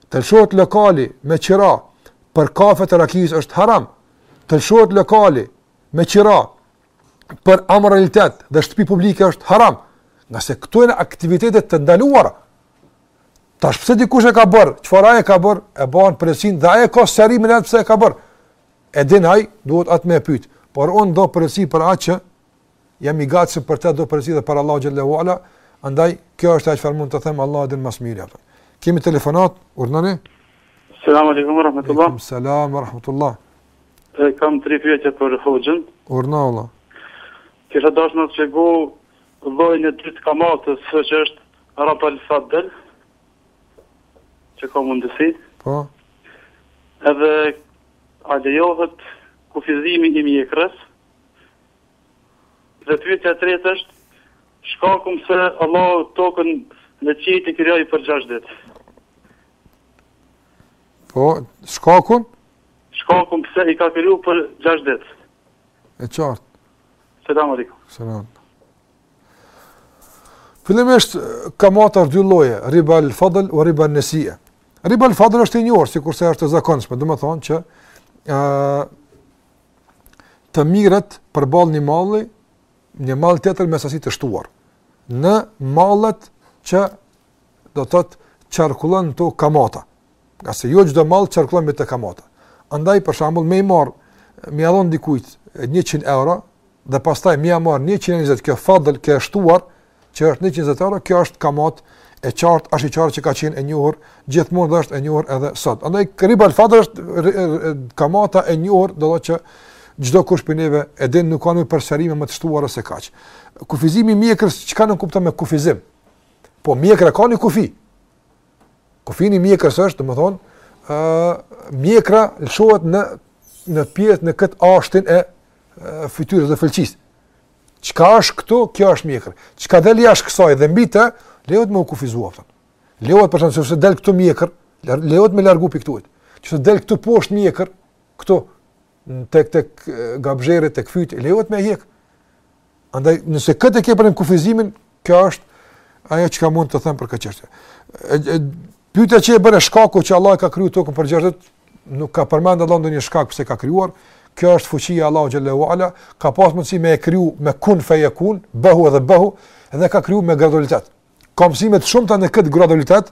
të lëshohet lokali me qira për kafe të rakisë është haram, të lëshohet lokali me qira për amoralitet dhe shtëpi publike është haram, ngase këto janë aktivitete të ndaluara. Tash pse dikush e ka bërë, çfarë ai ka bërë, e ban përgjegjësinë, dhe ai i ka sqarimet e veta pse e ka bërë. E din ai, duhet atë me e pyt, por unë dhoj përgjegjësi për atë që, jam i gatshëm për të dhënë përgjegjësi edhe para Allahut Xhel-le ue Ala, andaj, kjo është ajo çfarë mund të them, Allahu e din më së miri. Kemi telefonatë, urdhëroni? Selam alaikum, rahmetullah. Selam, rahmetullah. I kam tri pyetje për hoxhën. Urdhëro vëlla. Kisha dashur të na shpjegojë llojin e dytë të kamatës, që është Riba Al Fadl. Nëse ka mundësi? Po. Edhe a lejohet kufizimi i mjekrës? Dhe pyetja e tretë është shkaku pse Allahu tokën dhe qiejt i krijoi për 6 ditë. Po, shkakun? Shkakun pse i ka kriju për gjashtë ditë. E qartë. Selam aleikum. Selam. Fillimisht kamata është dy lloje, riba al-fadl wa riba an-nasi'a. Riba al-fadl është i njohur sikurse është e zakonshme, domethënë që ë të merret përballë një malli, një mall tjetër me sasi të shtuar në mallet që do të thotë qarkullon në to kamata. Ngase jo çdo mall qarkullon në të kamata. Andaj për shembull me i marr me dhon dikujt 100 euro dhe pastaj me ia marr 120 kjo fadl që është shtuar që është 120 euro, kjo është kamat e qartë, është e qartë që ka qenë e njohur gjithmonë dhe është e njohur edhe sot. Andaj riba al fadl është kamata e njohur, do të thotë që çdo kush prej neve e din nuk ka me përsërit me të shtuar ose kaq. Kufizimi i mjekrës çka nënkupton me kufizim? Po mjekra ka një kufi. Kufini i mjekrës është, domethënë, ë mjekra lëshohet në atë pjesë në këtë ashtin e fytyrës dhe fulqisë. Çka është këtu? Kjo është mjekër. Çka del jashtë kësaj dhe mbi të, lejohet me u kufizu atë. Lejohet për shkak se del këtu mjekër, lejohet me largu pi këtu. Që të del këtu poshtë mjekër, këtu tek tek gabzherri tek fyti, lejohet me hjek. Andaj nëse këtë e ke për kufizimin, kjo është ajo çka mund të them për këtë çështje. Pyetja që e bëre shkaku që Allah ka kriju tokën për gjashtë nuk ka përmend Allah ndonjë shkak pse ka krijuar. Kjo është fuqia e Allahu xhelle ue ala, ka pas mundësi me e kriju me kun fe jekun, bëhu edhe bëhu, edhe ka kriju me gradualitet. Ka mësime të shumta në këtë gradualitet,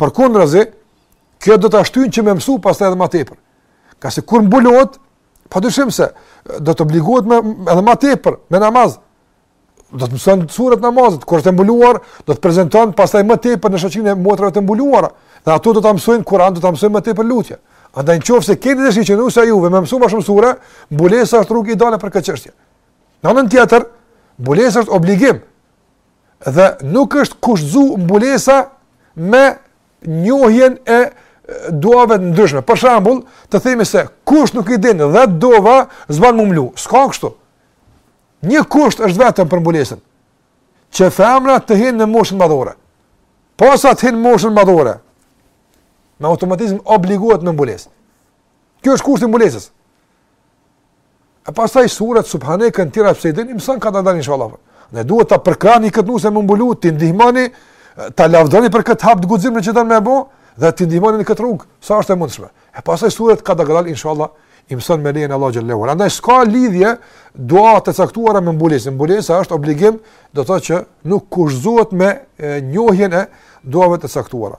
Përkundrazi, kjo do ta shtyjnë që me mësu pastaj edhe ma tepër. Ngase kur mbulohet, padyshim se do të obligohet me edhe më tepër me namaz. Do të mëson surat namazit, kur është e mbuluar, do të prezanton pastaj më tepër në shoqërinë e motrave të mbuluara. Dhe ato do ta mësojnë Kur'an, do ta mësojnë më tepër lutje. Andaj nëse keni dëshirë që nusja juve me mësu ma shumë sura, mbulesa është rrugë ideale për këtë çështje. Në anën tjetër, mbulesa është obligim. dhe nuk është kushtzu mbulesa me njohjen e duave të ndryshme. Për shembull, të themi se kush nuk i din dhet dova, s'ban m'u mlu. S'ka kështu. Një kusht është vetëm për mbulesën. Që femra të hinë në moshën madhore. Posa të hinë n'moshën madhore, me automatizm obligohet me mbulesë. Kjo është kushti i mbulesës. E pastaj surat subhaneke e tjera nëse s'i din i mëson kadal dale. Ju duhet ta përkrahni këtë nuse me u mbulu, t'i ndihmoni, ta lavdoni për këtë hap të guximshëm që don me bo, dhe t'i ndihmoni në këtë rrugë, sa është e mundshme. E pastaj surat kadal dale, inshallah, i mëson me lejën e Allahut xhelle ue ala. Andaj s'ka lidhje dua të caktuara me mbulesë. Mbulesa është obligim, do të thotë që nuk kushtëzohet me njohjen e duave të caktuara.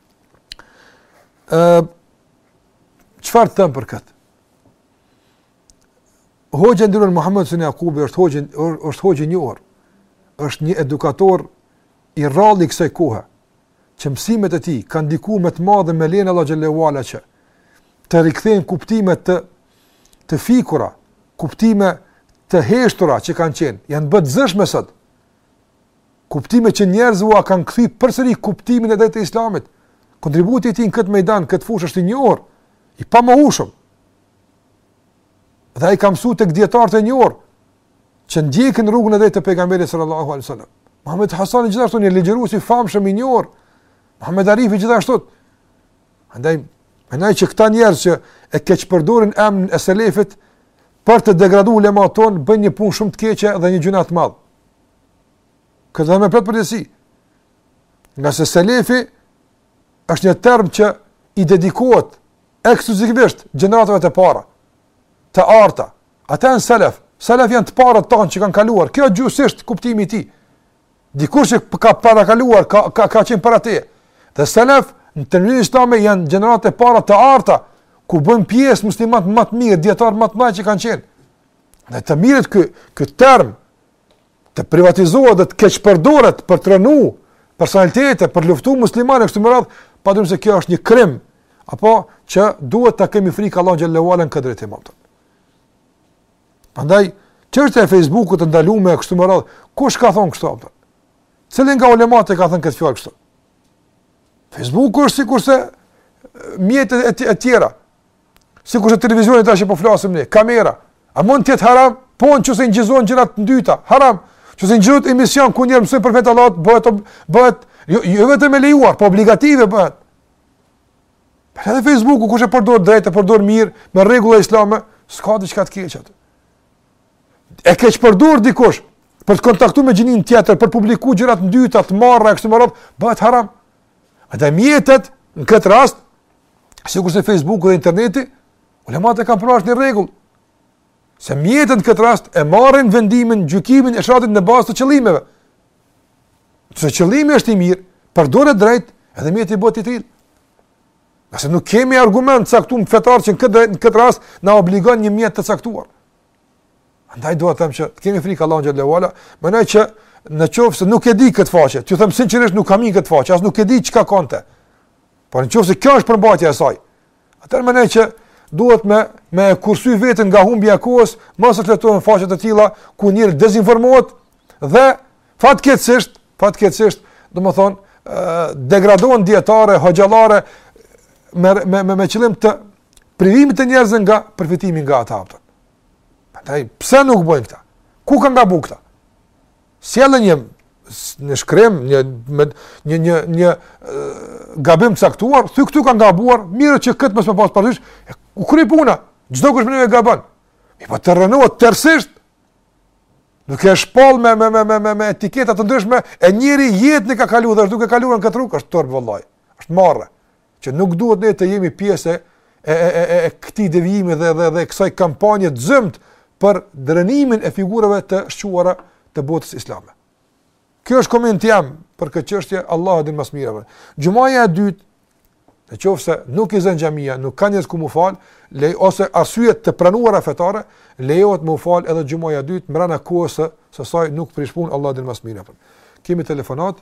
Ë çfarë të them për kët? Hoxha i nderun Muhammed Husejn Jakubi është hoxhë i njohur. Është një edukator i rrallë i kësaj kohe që mësimet e tij kanë ndiku me të madhe me lejen e Allahut xhel-le ue ala që të rikthejnë kuptime të të fikura, kuptime të heshtura që kanë qenë, janë bë të zëshme sot, kuptime që njerëzve ua kanë kthy përsëri kuptimin e drejtë të Islamit. Kontributi i tij në këtë ميدan, këtë fushë është i njohur, i pamohueshëm. Dhe ai ka mësuar tek dijetarët e njohur që ndjekin rrugën e drejtë të pejgamberit sallallahu alaihi wasallam. Muhammed Hasani gjithashtu një ligjërues i famshëm i njohur. Muhammed Arifi gjithashtu. Andaj, mendoj që këta njerëz që e keqpërdorin emrin e selefit për të degraduar ulematë tanë, bëjnë një punë shumë të keqe dhe një gjynah të madh. Këtë them me plot përgjegjësi. Ngase selefi është një term që i dedikohet ekskluzivisht gjeneratave të para, të arta. Ata janë selef. Selef janë të parët tanë që kanë kaluar. Kjo gjuhësisht kuptimi i tij. Dikush që ka parakaluar, ka, ka, ka qenë para teje. Dhe selef në të njëri islame janë gjeneratët e para të arta, ku bëjnë pjesë muslimanët më të mirë, dijetarët më të mëdhaj që kanë qenë. Dhe të merret ky, ky term, të privatizohet dhe të keqpërdoret për të rrënu personalitete, për të luftu muslimanë, kështu me radhë, pa dyshim se kjo është një krim, apo që duhet ta kemi frikë Allahun xhel-le ue ala në këtë drejtim. Andaj, çështja e Facebookut të ndalume, kështu me radhë, kush ka thënë kështu? A kupton? Cili nga ulematë e ka thënë këtë fjalë kështu? Facebooku është sikurse mjetet e tjera, Sikurse televizioni tash që po flasim ne, kamera. A mund të jetë haram? Po në qoftë se incizon gjëra të ndyta, haram. Në qoftë se incizon këtë emision, ku njerëzit mësojnë për fenë e Allahut, bëhet, bëhet, jo, jo vetëm e lejuar, po obligative bëhet. Pra edhe Facebooku, kush e përdor drejt, e përdor mirë, me rregulla islame, s'ka diçka të keqe. E keqpërdor dikush, për të kontaktu me gjinin tjetër, për të publiku gjëra të ndyta, të marra, e kështu me radhë, bëhet haram. Andaj mjetet, në këtë rast, Sikurse Facebooku dhe interneti, ulematë e kanë parashtru një rregull. Se mjetet në këtë rast e marrin vendimin, gjykimin e sheriatit në bazë të qëllimeve. Nëse qëllimi është i mirë, përdoret drejt edhe mjeti bëhet i tillë. Nëse nuk kemi argument të caktum fetar që në këtë, drejt, në këtë rast na obligon një mjetë të caktuar. Andaj dua të them që të kemi frikë Allahun xhel-le ue ala, mendoj që në qoftë se nuk e di këtë faqe, t'ju them sinqerisht nuk kam hi në këtë faqe, as nuk e di çka ka në të. Por në qoftë se kjo është përmbatja e saj, atëherë menoj që duhet me, me kursy vetën nga humbja e kohës, mos shfletohen faqe të tilla, ku njeri dezinformohet, dhe fatkeqësisht, fatkeqësisht, domethonë, degradon dijetarë, hoxhallarë, me, me, me, me qëllim të privimit të njerëzve nga përfitimi nga ata. Andaj, pse nuk bojnë këta? Ku kanë gabu këta? sjelle një një shkrim, një me, një një një gabim të caktuar, thuj këtu kanë gabuar, mirë është që këtë mos me pas parasysh, u kry puna, çdokush mun e gabon. Mirëpo të rrënohet tërësisht, duke shpall me, me, me, me, me, me etiketa të ndryshme, e njeri jetën e ka kalu dhe është duke kalu në këtë rrugë, është turp vallahi, është marre, që nuk duhet ne të jemi pjesë e e e e e këtij devijimi dhe dhe dhe kësaj kampanje të zymtë për rrënimin e figurave të shquara të botës islame. Kjo është komenti jem për këtë çështje, Allahu e din ma s'miri. Xhumaja e dytë, në qoftë se nuk i zën xhamia, nuk ka njerëz ku m'u fal, ose arsye të pranuara fetare, lejohet m'u fal edhe xhumaja e dytë mbrena kohës së saj nuk prish punë Allahu e din ma s'miri. Kemi telefonatë,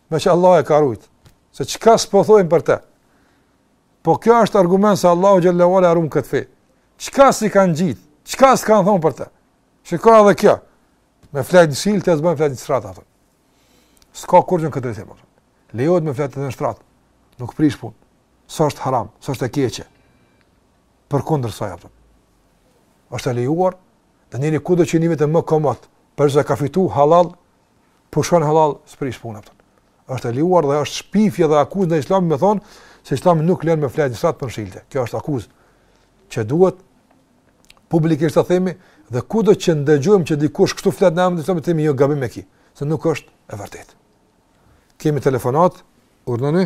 meqë Allahu e ka rujt, se çka s'po thojmë për te, po kjo është argument se Allahu xhele ve ala e run këtë fe, çka s'i kanë ngjitë, çka s'i kanë thonë për te, çka edhe kjo, me flejtë në shilte, te zbënë flejtë në shtrat, atëm. s'ka kurgjë në këtë rejtë, po. lejohet me flejtë në shtrat, nuk prish punë, s'është haram, s'është e keqe, përkundër saj, atëm. është e lejuar, dhe njeri kudo që nin veten më komot, për sa ka fitu halal, pushon halal s'prish punë atë. Është e lejuar dhe është shpifje dhe akuzë ndaj Islamit me thonë se Islami nuk lejon me flejt n'shtrat përshilte. Kjo është akuzë që duhet publikisht ta themi dhe kudo që ndëgjojmë që dikush kështu flet në emër të Islamit themi jo gabim e ki, se nuk është e vërtetë. Kemi telefonatë, urdhëni.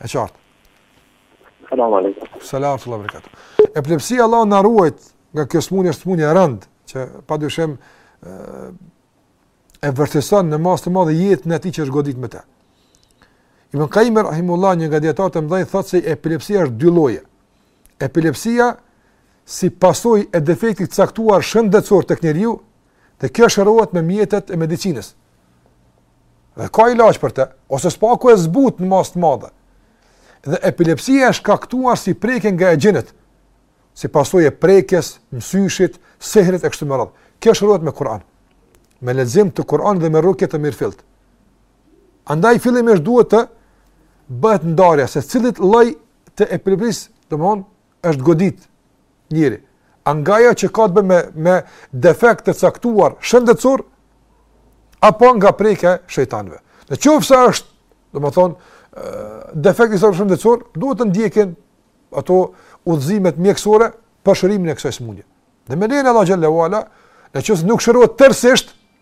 E qartë. Selam aleikum. Selam rahmetullah berekatuh. Epilepsia Allahu na ruajt nga kjo smunje është smunje e rëndë që padyshim e vështirëson në masë të madhe jetën e atij që është godit me të. Ibn Qayyim rahimullah një nga dijetarët e mëdhenj thotë se epilepsia është dy lloje. Epilepsia si pasojë e defektit të caktuar shëndetësor tek njeriu, dhe kjo shërohet me mjetet e medicinës. Dhe ka ilaç për të, ose së paku e zbut në masë të madhe. Dhe epilepsia e shkaktuar si prekje nga exhinët, si pasojë e prekjes, mësyshit, sehrit e kështu me radhë. Kjo shërohet me Kur'an, me lexim të Kur'anit dhe me rukje të mirëfilltë. Andaj fillimisht duhet të bëhet ndarja, se cilit lloj të epilepsisë, domethonë, është godit njeriu, a nga ajo që ka të bëjë me me defekt të caktuar shëndetësor apo nga prekja e shejtanëve. Në qoftë se është, domethënë, defekt shëndetësor, duhet të ndjekin ato udhëzimet mjekësore për shërimin e kësaj sëmundje. Dhe me lejen e Allahut xhelle ue ala, në qoftë se nuk shërohet tërësisht,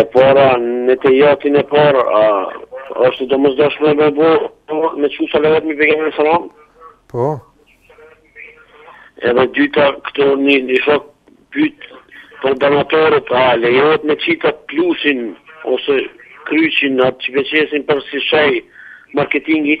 E para, në tehijatin e parë, a, është domosdoshme me ba, me çu salavat mbi pejgamberin alejhi selam? Po. Edhe e dyta, këtu një, një shok pyt për barnatoret, a, lejohet me qita plusin, ose kryqin, atë që po e qesin për si shenjë marketingu?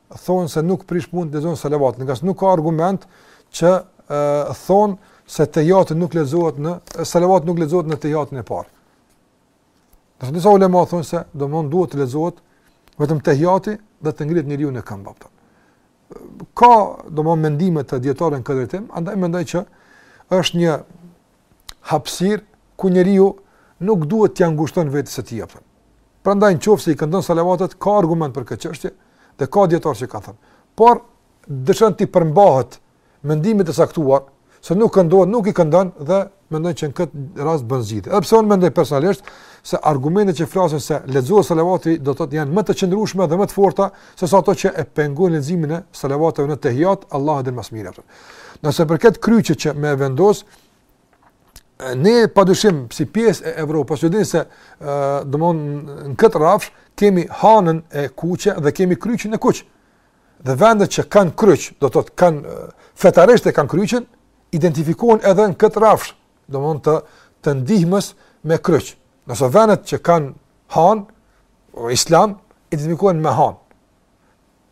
thonë se nuk prish punë të lexohen salavatet, ngase nuk ka argument që thotë se tehijati nuk lexohet në, salavatet nuk lexohet në tehijatin e parë. Ndërsa disa ulema thonë se domethënë duhet të lexohet vetëm tehijati dhe të ngritet njeriu në këmbë. Pra ka dy mendime të dijetarëve në këtë drejtim, andaj mendoj që është një hapsir ku njeriu nuk duhet t'ia ngushtojë vetes së tij jetën. Prandaj në qoftë se i këndon salavatet ka argument për këtë çështje dhe ka dijetarë që kanë thënë. Po dëshiron t'i përmbahet mendimit të caktuar se nuk këndon, nuk i këndon dhe mendoj që në këtë rast bën zgjidhje. Edhe pse unë mendoj personalisht se argumentet që flasin se lexohet salavati do të thotë janë më të qëndrueshme dhe më të forta se sa ato që e pengojnë leximin e salavateve në tehijat, Allahu e di më së miri. Ndërsa për këtë kryqin me e vendos ne pa dyshim si pjesë e Evropës, ju dini se do të thotë në këtë rrafsh kemi hanën e kuqe dhe kemi kryqin e kuq. Dhe vendet që kanë kryq, do të thotë kanë fetarisht e kanë kryqin, identifikohen edhe në këtë rrafsh, do të thotë të të ndihmës me kryq. Ndërsa vendet që kanë hanën, islam identifikohen me hanë.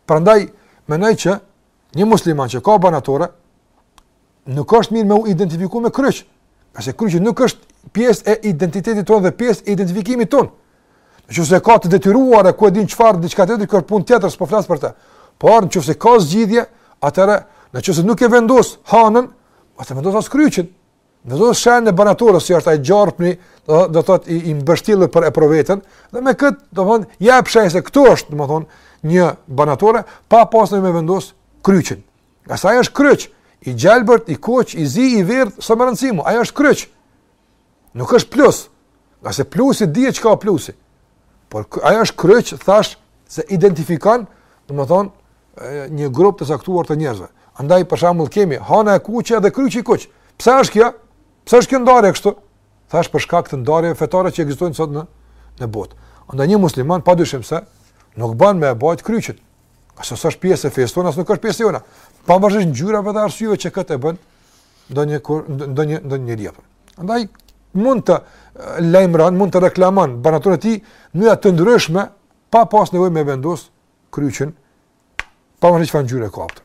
Prandaj mendoj që një musliman që ka barnatore nuk është mirë me u identifiku me kryq, ngase kryqi nuk është pjesë e identitetit tonë dhe pjesë e identifikimit tonë. Në qoftë se ka të detyruar e ku e di çfarë dhe çka të detyruar, krejt punë tjetër, s'po flas për te. Por në qoftë se ka zgjidhje, atëherë, në qoftë se nuk e vendos hanën, mos të vendosë as kryqin. Vendos shenjën e barnatores, që është ai gjarpni, do të thotë i mbështjellë për epruvetën, dhe me këtë, do të thotë jep shenjë se këtu është, do të thotë një barnatore, pa pasë nevojë me vendosë kryqin. Ngase ajo është kryq, i gjelbërt, i kuq, i zi, i verdhë, s'ka rëndësi, mu, ajo është kryq. Nuk është plus. Ngase plusi dihet çka është plusi. Por ajo është kryq, thash se identifikon, domethënë, një grup të caktuar të njerëzve. Andaj për shembull kemi hana e kuqe dhe kryqi i kuq. Pse është kjo? Pse është kjo ndarje kështu? Thash për shkak të ndarjeve fetare që ekzistojnë sot në në botë. Andaj një musliman pa dyshim se nuk bën me bajt kryqin. As s'është pjesë e fesë tonë, as nuk është pjesë e jona. Pavarësisht ngjyrave dhe arsyeve që këtë e bën, ndonjë, ndonjë, ndonjë reper. Andaj, mund të eh, lajmëron, mund të reklamon, donatorët e tij, mënyra të ndryshme, pa pas nevoj me vendos kryqin, pavarësisht çfarë ngjyre ka pas.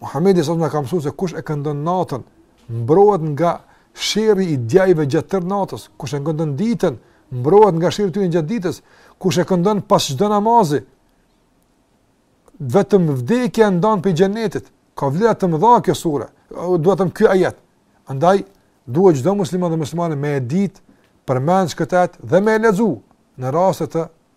Muhamedi a.s. na ka mësuar se kush e këndon natën, mbrohet nga sherri i djajve gjatë tërë natës, kush e këndon ditën, mbrohet nga sherri i tyre gjatë ditës, kush e këndon pas çdo namazi, vetëm vdekja e ndan prej xhenetit. Ka vlera të mëdha kjo sure, do të them ky ajet. Andaj duhet çdo musliman dhe muslimane me e ditë përmendsh këtë ajet dhe me e lexu në raste të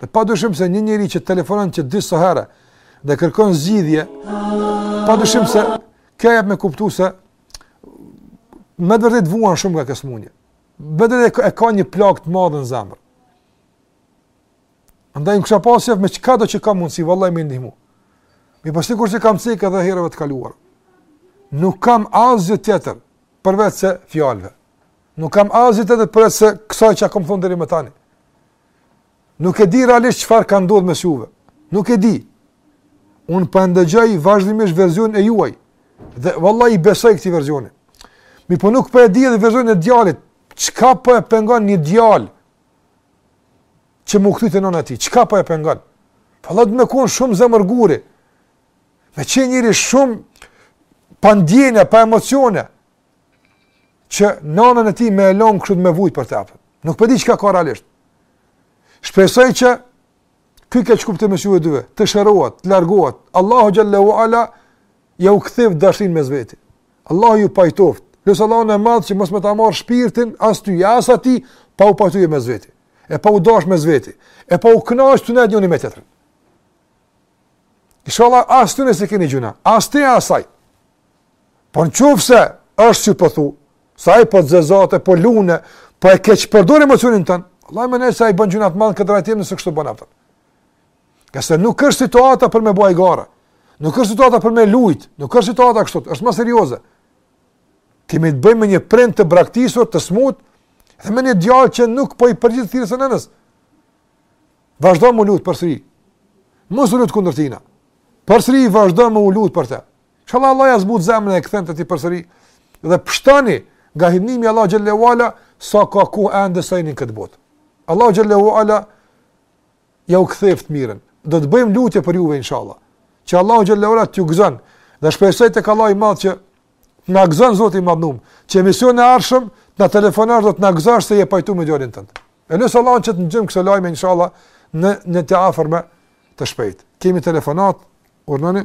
Dhe pa dyshim se një njeri që telefonon që disa herë dhe kërkon zgjidhje, pa dyshim se kjo jep me kuptu se me të vërtetë vuan shumë nga kjo sëmundje. Me të vërtetë e ka një plagë të madhe në zemër. Andaj me kisha pas qef me çkado që ka mundësi, vallahi me ndihmu. Mirëpo sikurse që kam cek edhe herëve të kaluara. Nuk kam asgjë tjetër përveç se fjalëve. Nuk kam asgjë tjetër përveç se kësaj që e kom thonë deri më tani. Nuk e di realisht çfarë ka ndodhur mes juve. Nuk e di. Unë po ndëgjoj vazhdimisht versionin e juaj dhe vallahi i besoj këtij versioni. Mirëpo nuk po e di edhe versionin e djalit. Çka po e pengon një djalë që me u kthy te nëna e tij, çka po e pengon? Pa po me konë shumë zemër guri, me qenë njeri shumë pa ndjenja, pa emocione, që nanën e tij me e lënë kështu me vujt për tepër. Nuk po di çka ka realisht. Shpresoj që ky keqkuptim mes ju dyve, të shërohet, të largohet. Allahu xhelle ue ala jau ktheftë dashninë mes veti. Allahu ju pajtoftë. Lus Allahun e madh që mos me ta marrë shpirtin as ty, as atij, pa u pajtuar mes veti. E pa u dash mes veti. E pa u kënaq te nejt njëri me tjetrin. Inshallah as ty nëse keni gjynah, as ti asaj. Po në qofë se është si po thu, se ai po të zezat, po lun e, po e keqpërdor emocionin tënd, vallahi mendoj se ai bën gjynah të madh këtë trajtim nëse kështu bën aftën. Se nuk është situata për me bo gara, nuk është situata për me lujt, nuk është situata kështu, është ma serioze. Kemi të bëjmë me një prind të braktisur, të smutë, dhe me një djalë që nuk po i përgjigjet thirrjes së nënës. Vazhdo me u lut përsëri. Mos u lut kundër tina. Përsëri vazhdo me u lut për te. Inshallah Allah ja zbut zemrën e kthen te ti përsëri dhe pshtoni nga hidhnimi Allahut xhel-le ue ala sa ka ku ende sa jeni n'këtë botë. Allahu xhel-le ue ala jau ktheftë t'mirën. Do të bëjmë lutje për juve inshallah. Që Allahu xhel-le ue ala t'ju gëzon dhe shpresoj tek Allahu i madh që na gëzon Zoti i madhnum, që emisionin e ardhshëm na telefonosh do të na gëzosh se je pajtu me djalin tënd. E lus Allahun që të ndëgjojmë kësi lajme, inshallah, në, në të afërme të shpejtë. Kemi telefonat, urdhnoni?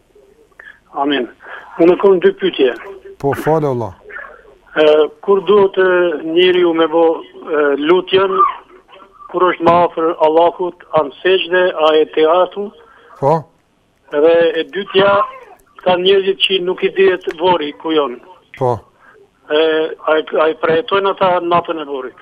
Amin. Unë kam dy pyetje. Po mashallah. Ë kur duhet njeriu me bo lutjen kur është ma afër Allahut, a n'sexhde, a n'etehijatu? Po. Dhe e dytja, ka njerëz që nuk i dihet vori ku jon. Po. Ë a e a e përjetojnë ata natën e vorit.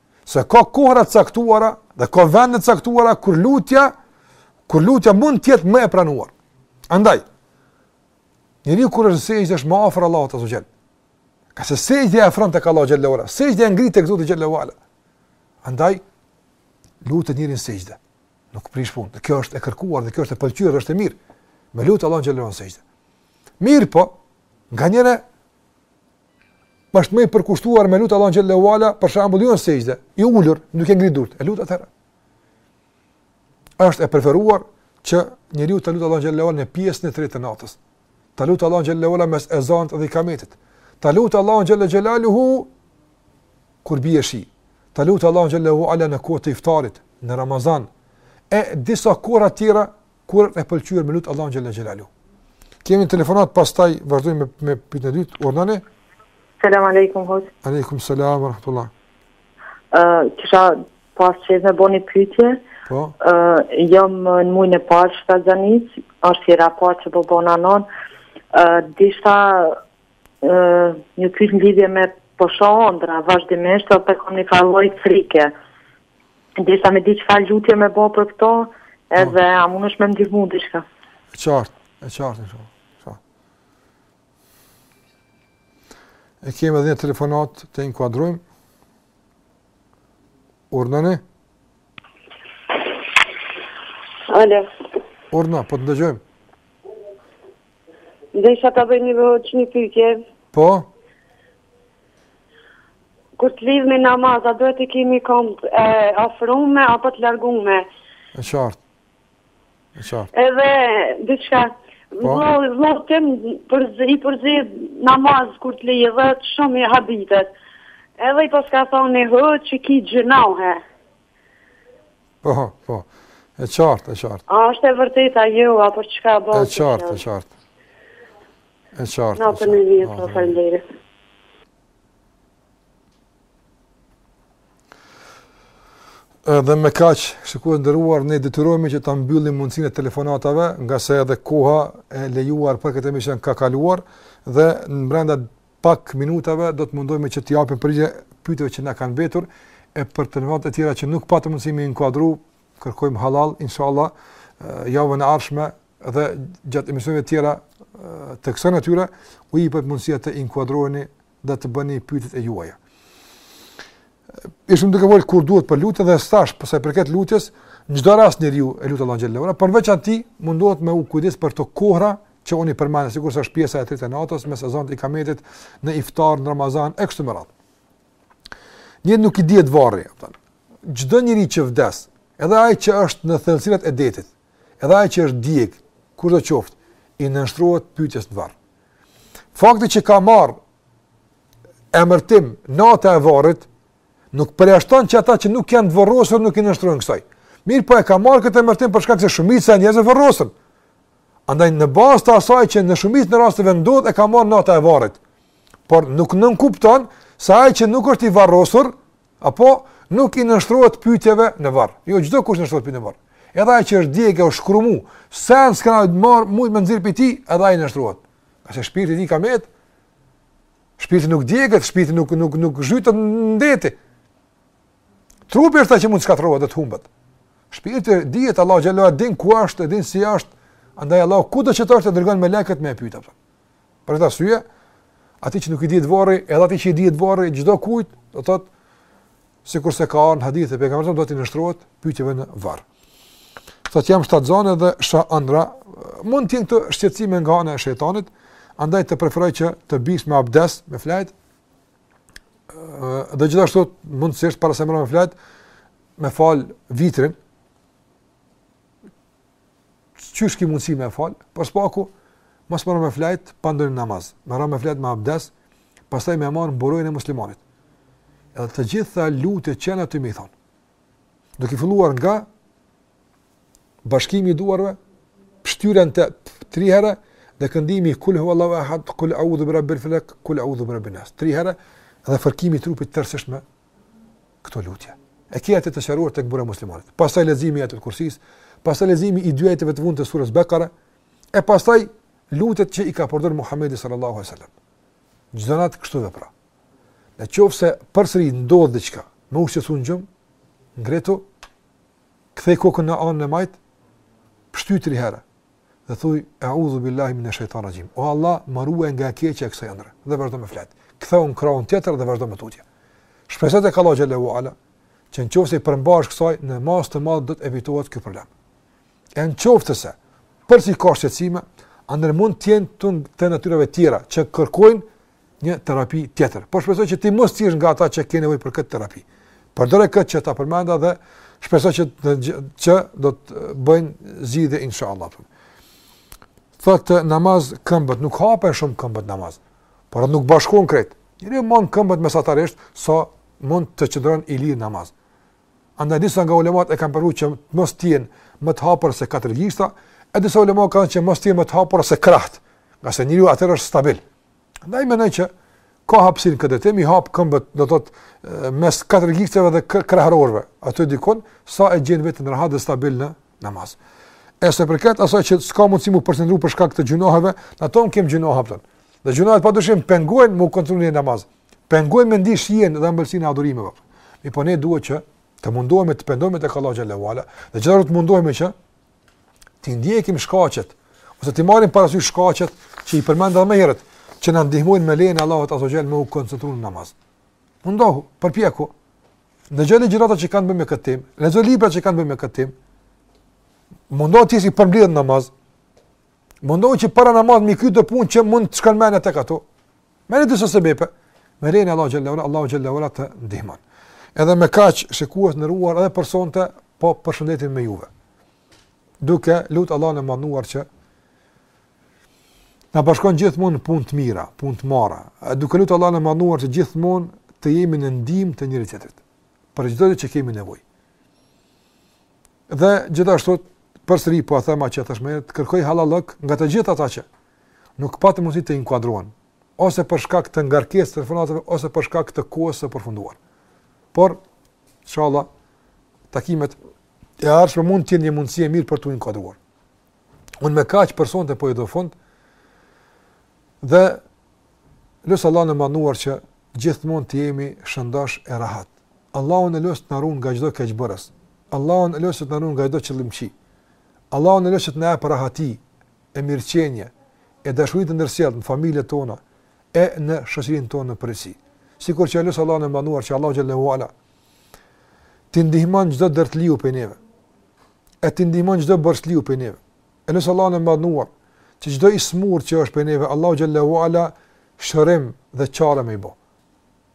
Se ka kohëra të caktuara dhe ka vende të caktuara kur lutja, kur lutja mund të jetë më e pranuar. Andaj, njeriu kur është n'sexhde është më afër Allahut azze ue xhel. Ngase sexhdja e afron tek Allahu xhel-le ue ala. Sexhdja e ngrit tek Zoti xhel-le ue ala. Andaj lutet njeriu në sexhde. Nuk prish punë. Kjo është e kërkuar dhe kjo është e pëlqyer, është e mirë. Me lutë Allahun xhel-le ue ala n'sexhde. Mirëpo, nganjëherë është më i përkushtuar me lutë Allahun xhel-le ue ala, për shambull ju jo në sexhde, i ulur, duke ngritë durt, e lut atëherë. është e preferuar që njeriu ta lutë Allahun xhel-le ue ala në pjesën e tretë të natës, ta lutë Allahun xhel-le ue ala mes ezanit dhe ikametit, ta lutë Allahun xhel-le xhelaluhu, kur bje shi, ta lutë Allahun xhel-le ue ala në kohë të iftarit, në Ramazan, e disa kohra tjera Kur asht e pëlqyer me lut Allahun xhel-le xhelaluhu. Kemi telefonat pastaj vazhdojmë me me pyetjen e dytë, urdhnoni. Selam aleikum hoxhë. Aleikum selam ue rahmetullah Ë kisha pas qef me bo ni pyetje. Po. Ë jam në mujin e parë t'shtatzanisë, është hera e parë që po bohna nonë. Ë deshta ë një pyetje lidhje me po shohë ëndra vazhdimisht e po kam një farë frike. Deshta me di çfarë lutje me ba për këto, po. edhe a mundesh me m'ndihmu diçka. E qartë, e qartë inshallah. E kemi edhe një telefonat ta inkuadrojmë. Urdhnoni? Alo. Urdhno, po të ndëgjojmë. Desha ta bëj një vëhët që një pytje. Po? Kur të lidhemi n'namaz, a duhet t'i kemi komt e afrume, apo të largume? E qartë. E qartë. Edhe, diçka, po? Vlo, të më përzi, i përzi n'namaz kur të lidhet, shumë i habitet. Edhe i paska thonë, hë, që ki gjynahe. Po, po. E qartë, e qartë. A është e vërtetë a jo, a për çka bëhet? E qartë, e qartë. E qartë. Natën e mirë, po faleminderit. Edhe me kaq, shikues të nderuar, ne detyrohemi që ta mbyllim mundësinë e telefonatave, ngase edhe koha e lejuar për këtë emision ka kaluar dhe ne brenda pak minutave do të mundohemi që të japim përgjigje pyetjeve që na kanë mbetur e për të nevojat e tjera që nuk patët mundësi me u inkuadru, kërkojmë hallall, inshallah, javën e ardhshme dhe gjatë emisioneve tjera të kësaj natyre, u jepet mundësia të inkuadroheni dhe të bëni pyetjet e juaja. ishim duke fol kur duhet për lutje dhe tash sa i përket lutjes në çdo rast njeriu e lut Allahun xhelle ue ala por veçanti mundohet me u kujdes për ato kohëra që janë përmend sikur është pjesa e tretë e natës mes ezanit e ikametit në iftar në Ramazan e kështu me radhë një që nuk i dihet varri thonë çdo njeri që vdes edhe ai që është në thellësitë e detit Edhe ai që është djeg, kushdo qoftë, i nënshtrohet pyetjes në varr. Fakti që ka marr emërtim nata e varrit nuk përjashton që ata që nuk janë të varrosur nuk i nënshtrohen kësaj. Mirëpo e ka marr këtë emërtim për shkak se shumica e njerëzve varrosen. Andaj në bazë të asaj që në shumicën e rasteve ndodh e ka marr nata e varrit. Por nuk nënkupton se ai që nuk është i varrosur Apo nuk i nënshtrohet pyetjeve në varr. Jo, çdokush i nënshtrohet pyetjeve në varr. Edhe ai që është djegë u shkrumbu, sen s'kanë mujt me nxjerr prej tij, edhe ai nënshtrohet. Ngase shpirti i tij ka met. Shpirti nuk digjet, shpirti nuk nuk nuk zhytet në det. Trupi është ai që mund të shkatrohet dhe të humbet. Shpirti dihet Allah xhelle ue ala e din ku është, din si është. Andaj Allah kudo që të jetë i dërgon melekët me e pyet. Për këtë arsye, atë që nuk i dihet varri, edhe atë që i dihet varri, çdokush, do të thotë sikurse ka ardhur në hadithe të pejgamberit do t'i nënshtrohet pyetjeve në varr. Thotë jam shtatzënë dhe shoh andrra, mund të jenë këto shqetësime nga ana e shejtanit, andaj të preferoj që të bish me abdes, me flajt. Dhe gjithashtu mundësisht para se me ra me flajt, me fal vitrin. qysh ki mundësi me e falë, por së paku, mos me ra me flajt, pa ndonjë namaz, me ra me flajt me abdes, pastaj me marrë mburojnë e muslimanit. Edhe të gjitha lutjet që janë aty me i thonë. Duke filluar nga bashkimi i duarve, pështyrja të tri herë, dhe këndimi kul huallahu ahad, kul audhu birabbil felek, kul audhu birabbin nas. Tri herë, dhe fërkimi i trupit tërësisht me, këto lutje. E ke atë të shënuar te Mburoja muslimanit. Pastaj leximi i ajetul kursisë, pastaj leximi i dy ajeteve të fundit të surës Bekara, e pastaj lutjet që i ka përdor Muhamedi sallallahu alaihi wasallam. Çdo natë kështu vepro. Në qoftë se përsëri ndodh diçka, me u shqetësu në gjumë, ngritu, kthej kokën në anën e majtë, pështy tri herë. dhe thuj e'udhu billahi min shejtani raxhim. O Allah, më ruaj nga e keqja e kësaj ëndrre. Dhe vazhdo me fjet. Ktheu në krahun tjetër dhe vazhdo më tutje. Shpresoj tek Allahu xhele ue ala, që në qoftë se i përmbahesh kësaj në masë të madhe do të evitohet ky problem. E në qoftë se përsëri ka shqetësime, andaj mund të jenë të natyrave tjera që kërkojnë një terapi tjetër. Po shpresoj që ti mos të jesh nga ata që kanë nevojë për këtë terapi. Përdore këtë që ta përmenda dhe shpresoj që të, që do të bëhet zgjidhje inshallah. Thotë namaz këmbët nuk hape shumë këmbët namaz. Por nuk bashkon krejt. Njeriu i mban këmbët mesatarisht sa mund të qëndron i lirë namaz. Andaj disa nga ulemat e kanë përkufizu që mos të jenë më të hapur se katër gishta, e disa ulemat kanë që mos të jenë më të hapur se krahët. Ngase njeriu atëherë është stabil. Andaj mendoj që ka hapësirë në këtë temë i hap këmbët, do të thotë mes katër gishtave dhe krahrorëve. Aty dikund sa e gjen veten rahat dhe stabil në namaz. E sa për i përket asaj që s'ka mundësi mu përqendru për shkak të gjynaheve, na të tanë kemi gjynahe hapur. Dhe gjynahet padyshim pengojnë mu koncentru në namaz. Pengojnë me ndi shijen dhe ëmbëlsinë e adhurimeve. Mirëpo ne duhet që të mundohemi të pendohemi tek Allahu xhele ue ala. Dhe gjithashtu të mundohemi që T'i ndjekim shkaqet ose t'i marrim parasysh shkaqet që i përmenda më herët që na ndihmojnë me lejen Allahut azze ue xhel me u koncentru në namaz. Mundohu, përpjeku. Dëgjo ligjërata që kanë të bëjnë me këtë temë, lexo libra që kanë të bëjnë me këtë temë. Mundohu të jesh i përmbledhur në namaz. Mundohu që para namazit mi kry ato punë që mund të të shkon mendja tek ato. Merri disa sebepe, me lejen e Allahut xhele ue ala, Allahu xhele ue ala të ndihmon. Edhe me kaq, shikues të nderuar edhe për sonte, po përshëndetem me juve. Duke lut Allahun e Madhëruar që na bashkon gjithmonë në punë të mira, punë të mbara. Duke lut Allahun e Madhëruar që gjithmonë të jemi në ndihmë të njëri-tjetrit, për çdo gjë që kemi nevojë. Dhe gjithashtu, përsëri po e them që të shmerë, të kërkoj hallallëk nga të gjithë ata që nuk patën mundësi të inkuadrohen, ose për shkak të ngarkesës së telefonatave ose për shkak të kohës së përfunduar. Por, inshallah, takimet e ardhshme mund të jenë një mundësi e mirë për t'u inkuadruar. Unë me kaq për sonte po i jap fund, dhe lus Allahun e Madhëruar që gjithmonë të jemi shëndosh e rahat. Allahun e lus të na ruan nga çdo keqbërës. Allahun e lus të na ruan nga çdo qëllimkeq. Allahun e lus të na jep rahati. e mirëqenje, e dashuri të ndërsjelltë në familjet tona e në shoqërinë tonë në përgjithësi. Sikur që e lusim Allahun e madhëruar që Allahu xhelle ue ala t'i ndihmon çdo dertliu prej neve. E t'i ndihmon çdo borxhliu prej neve. E lusim Allahun e madhëruar që çdo i smur që është prej neve Allahu xhelle ue ala shërim dhe çare me i bo.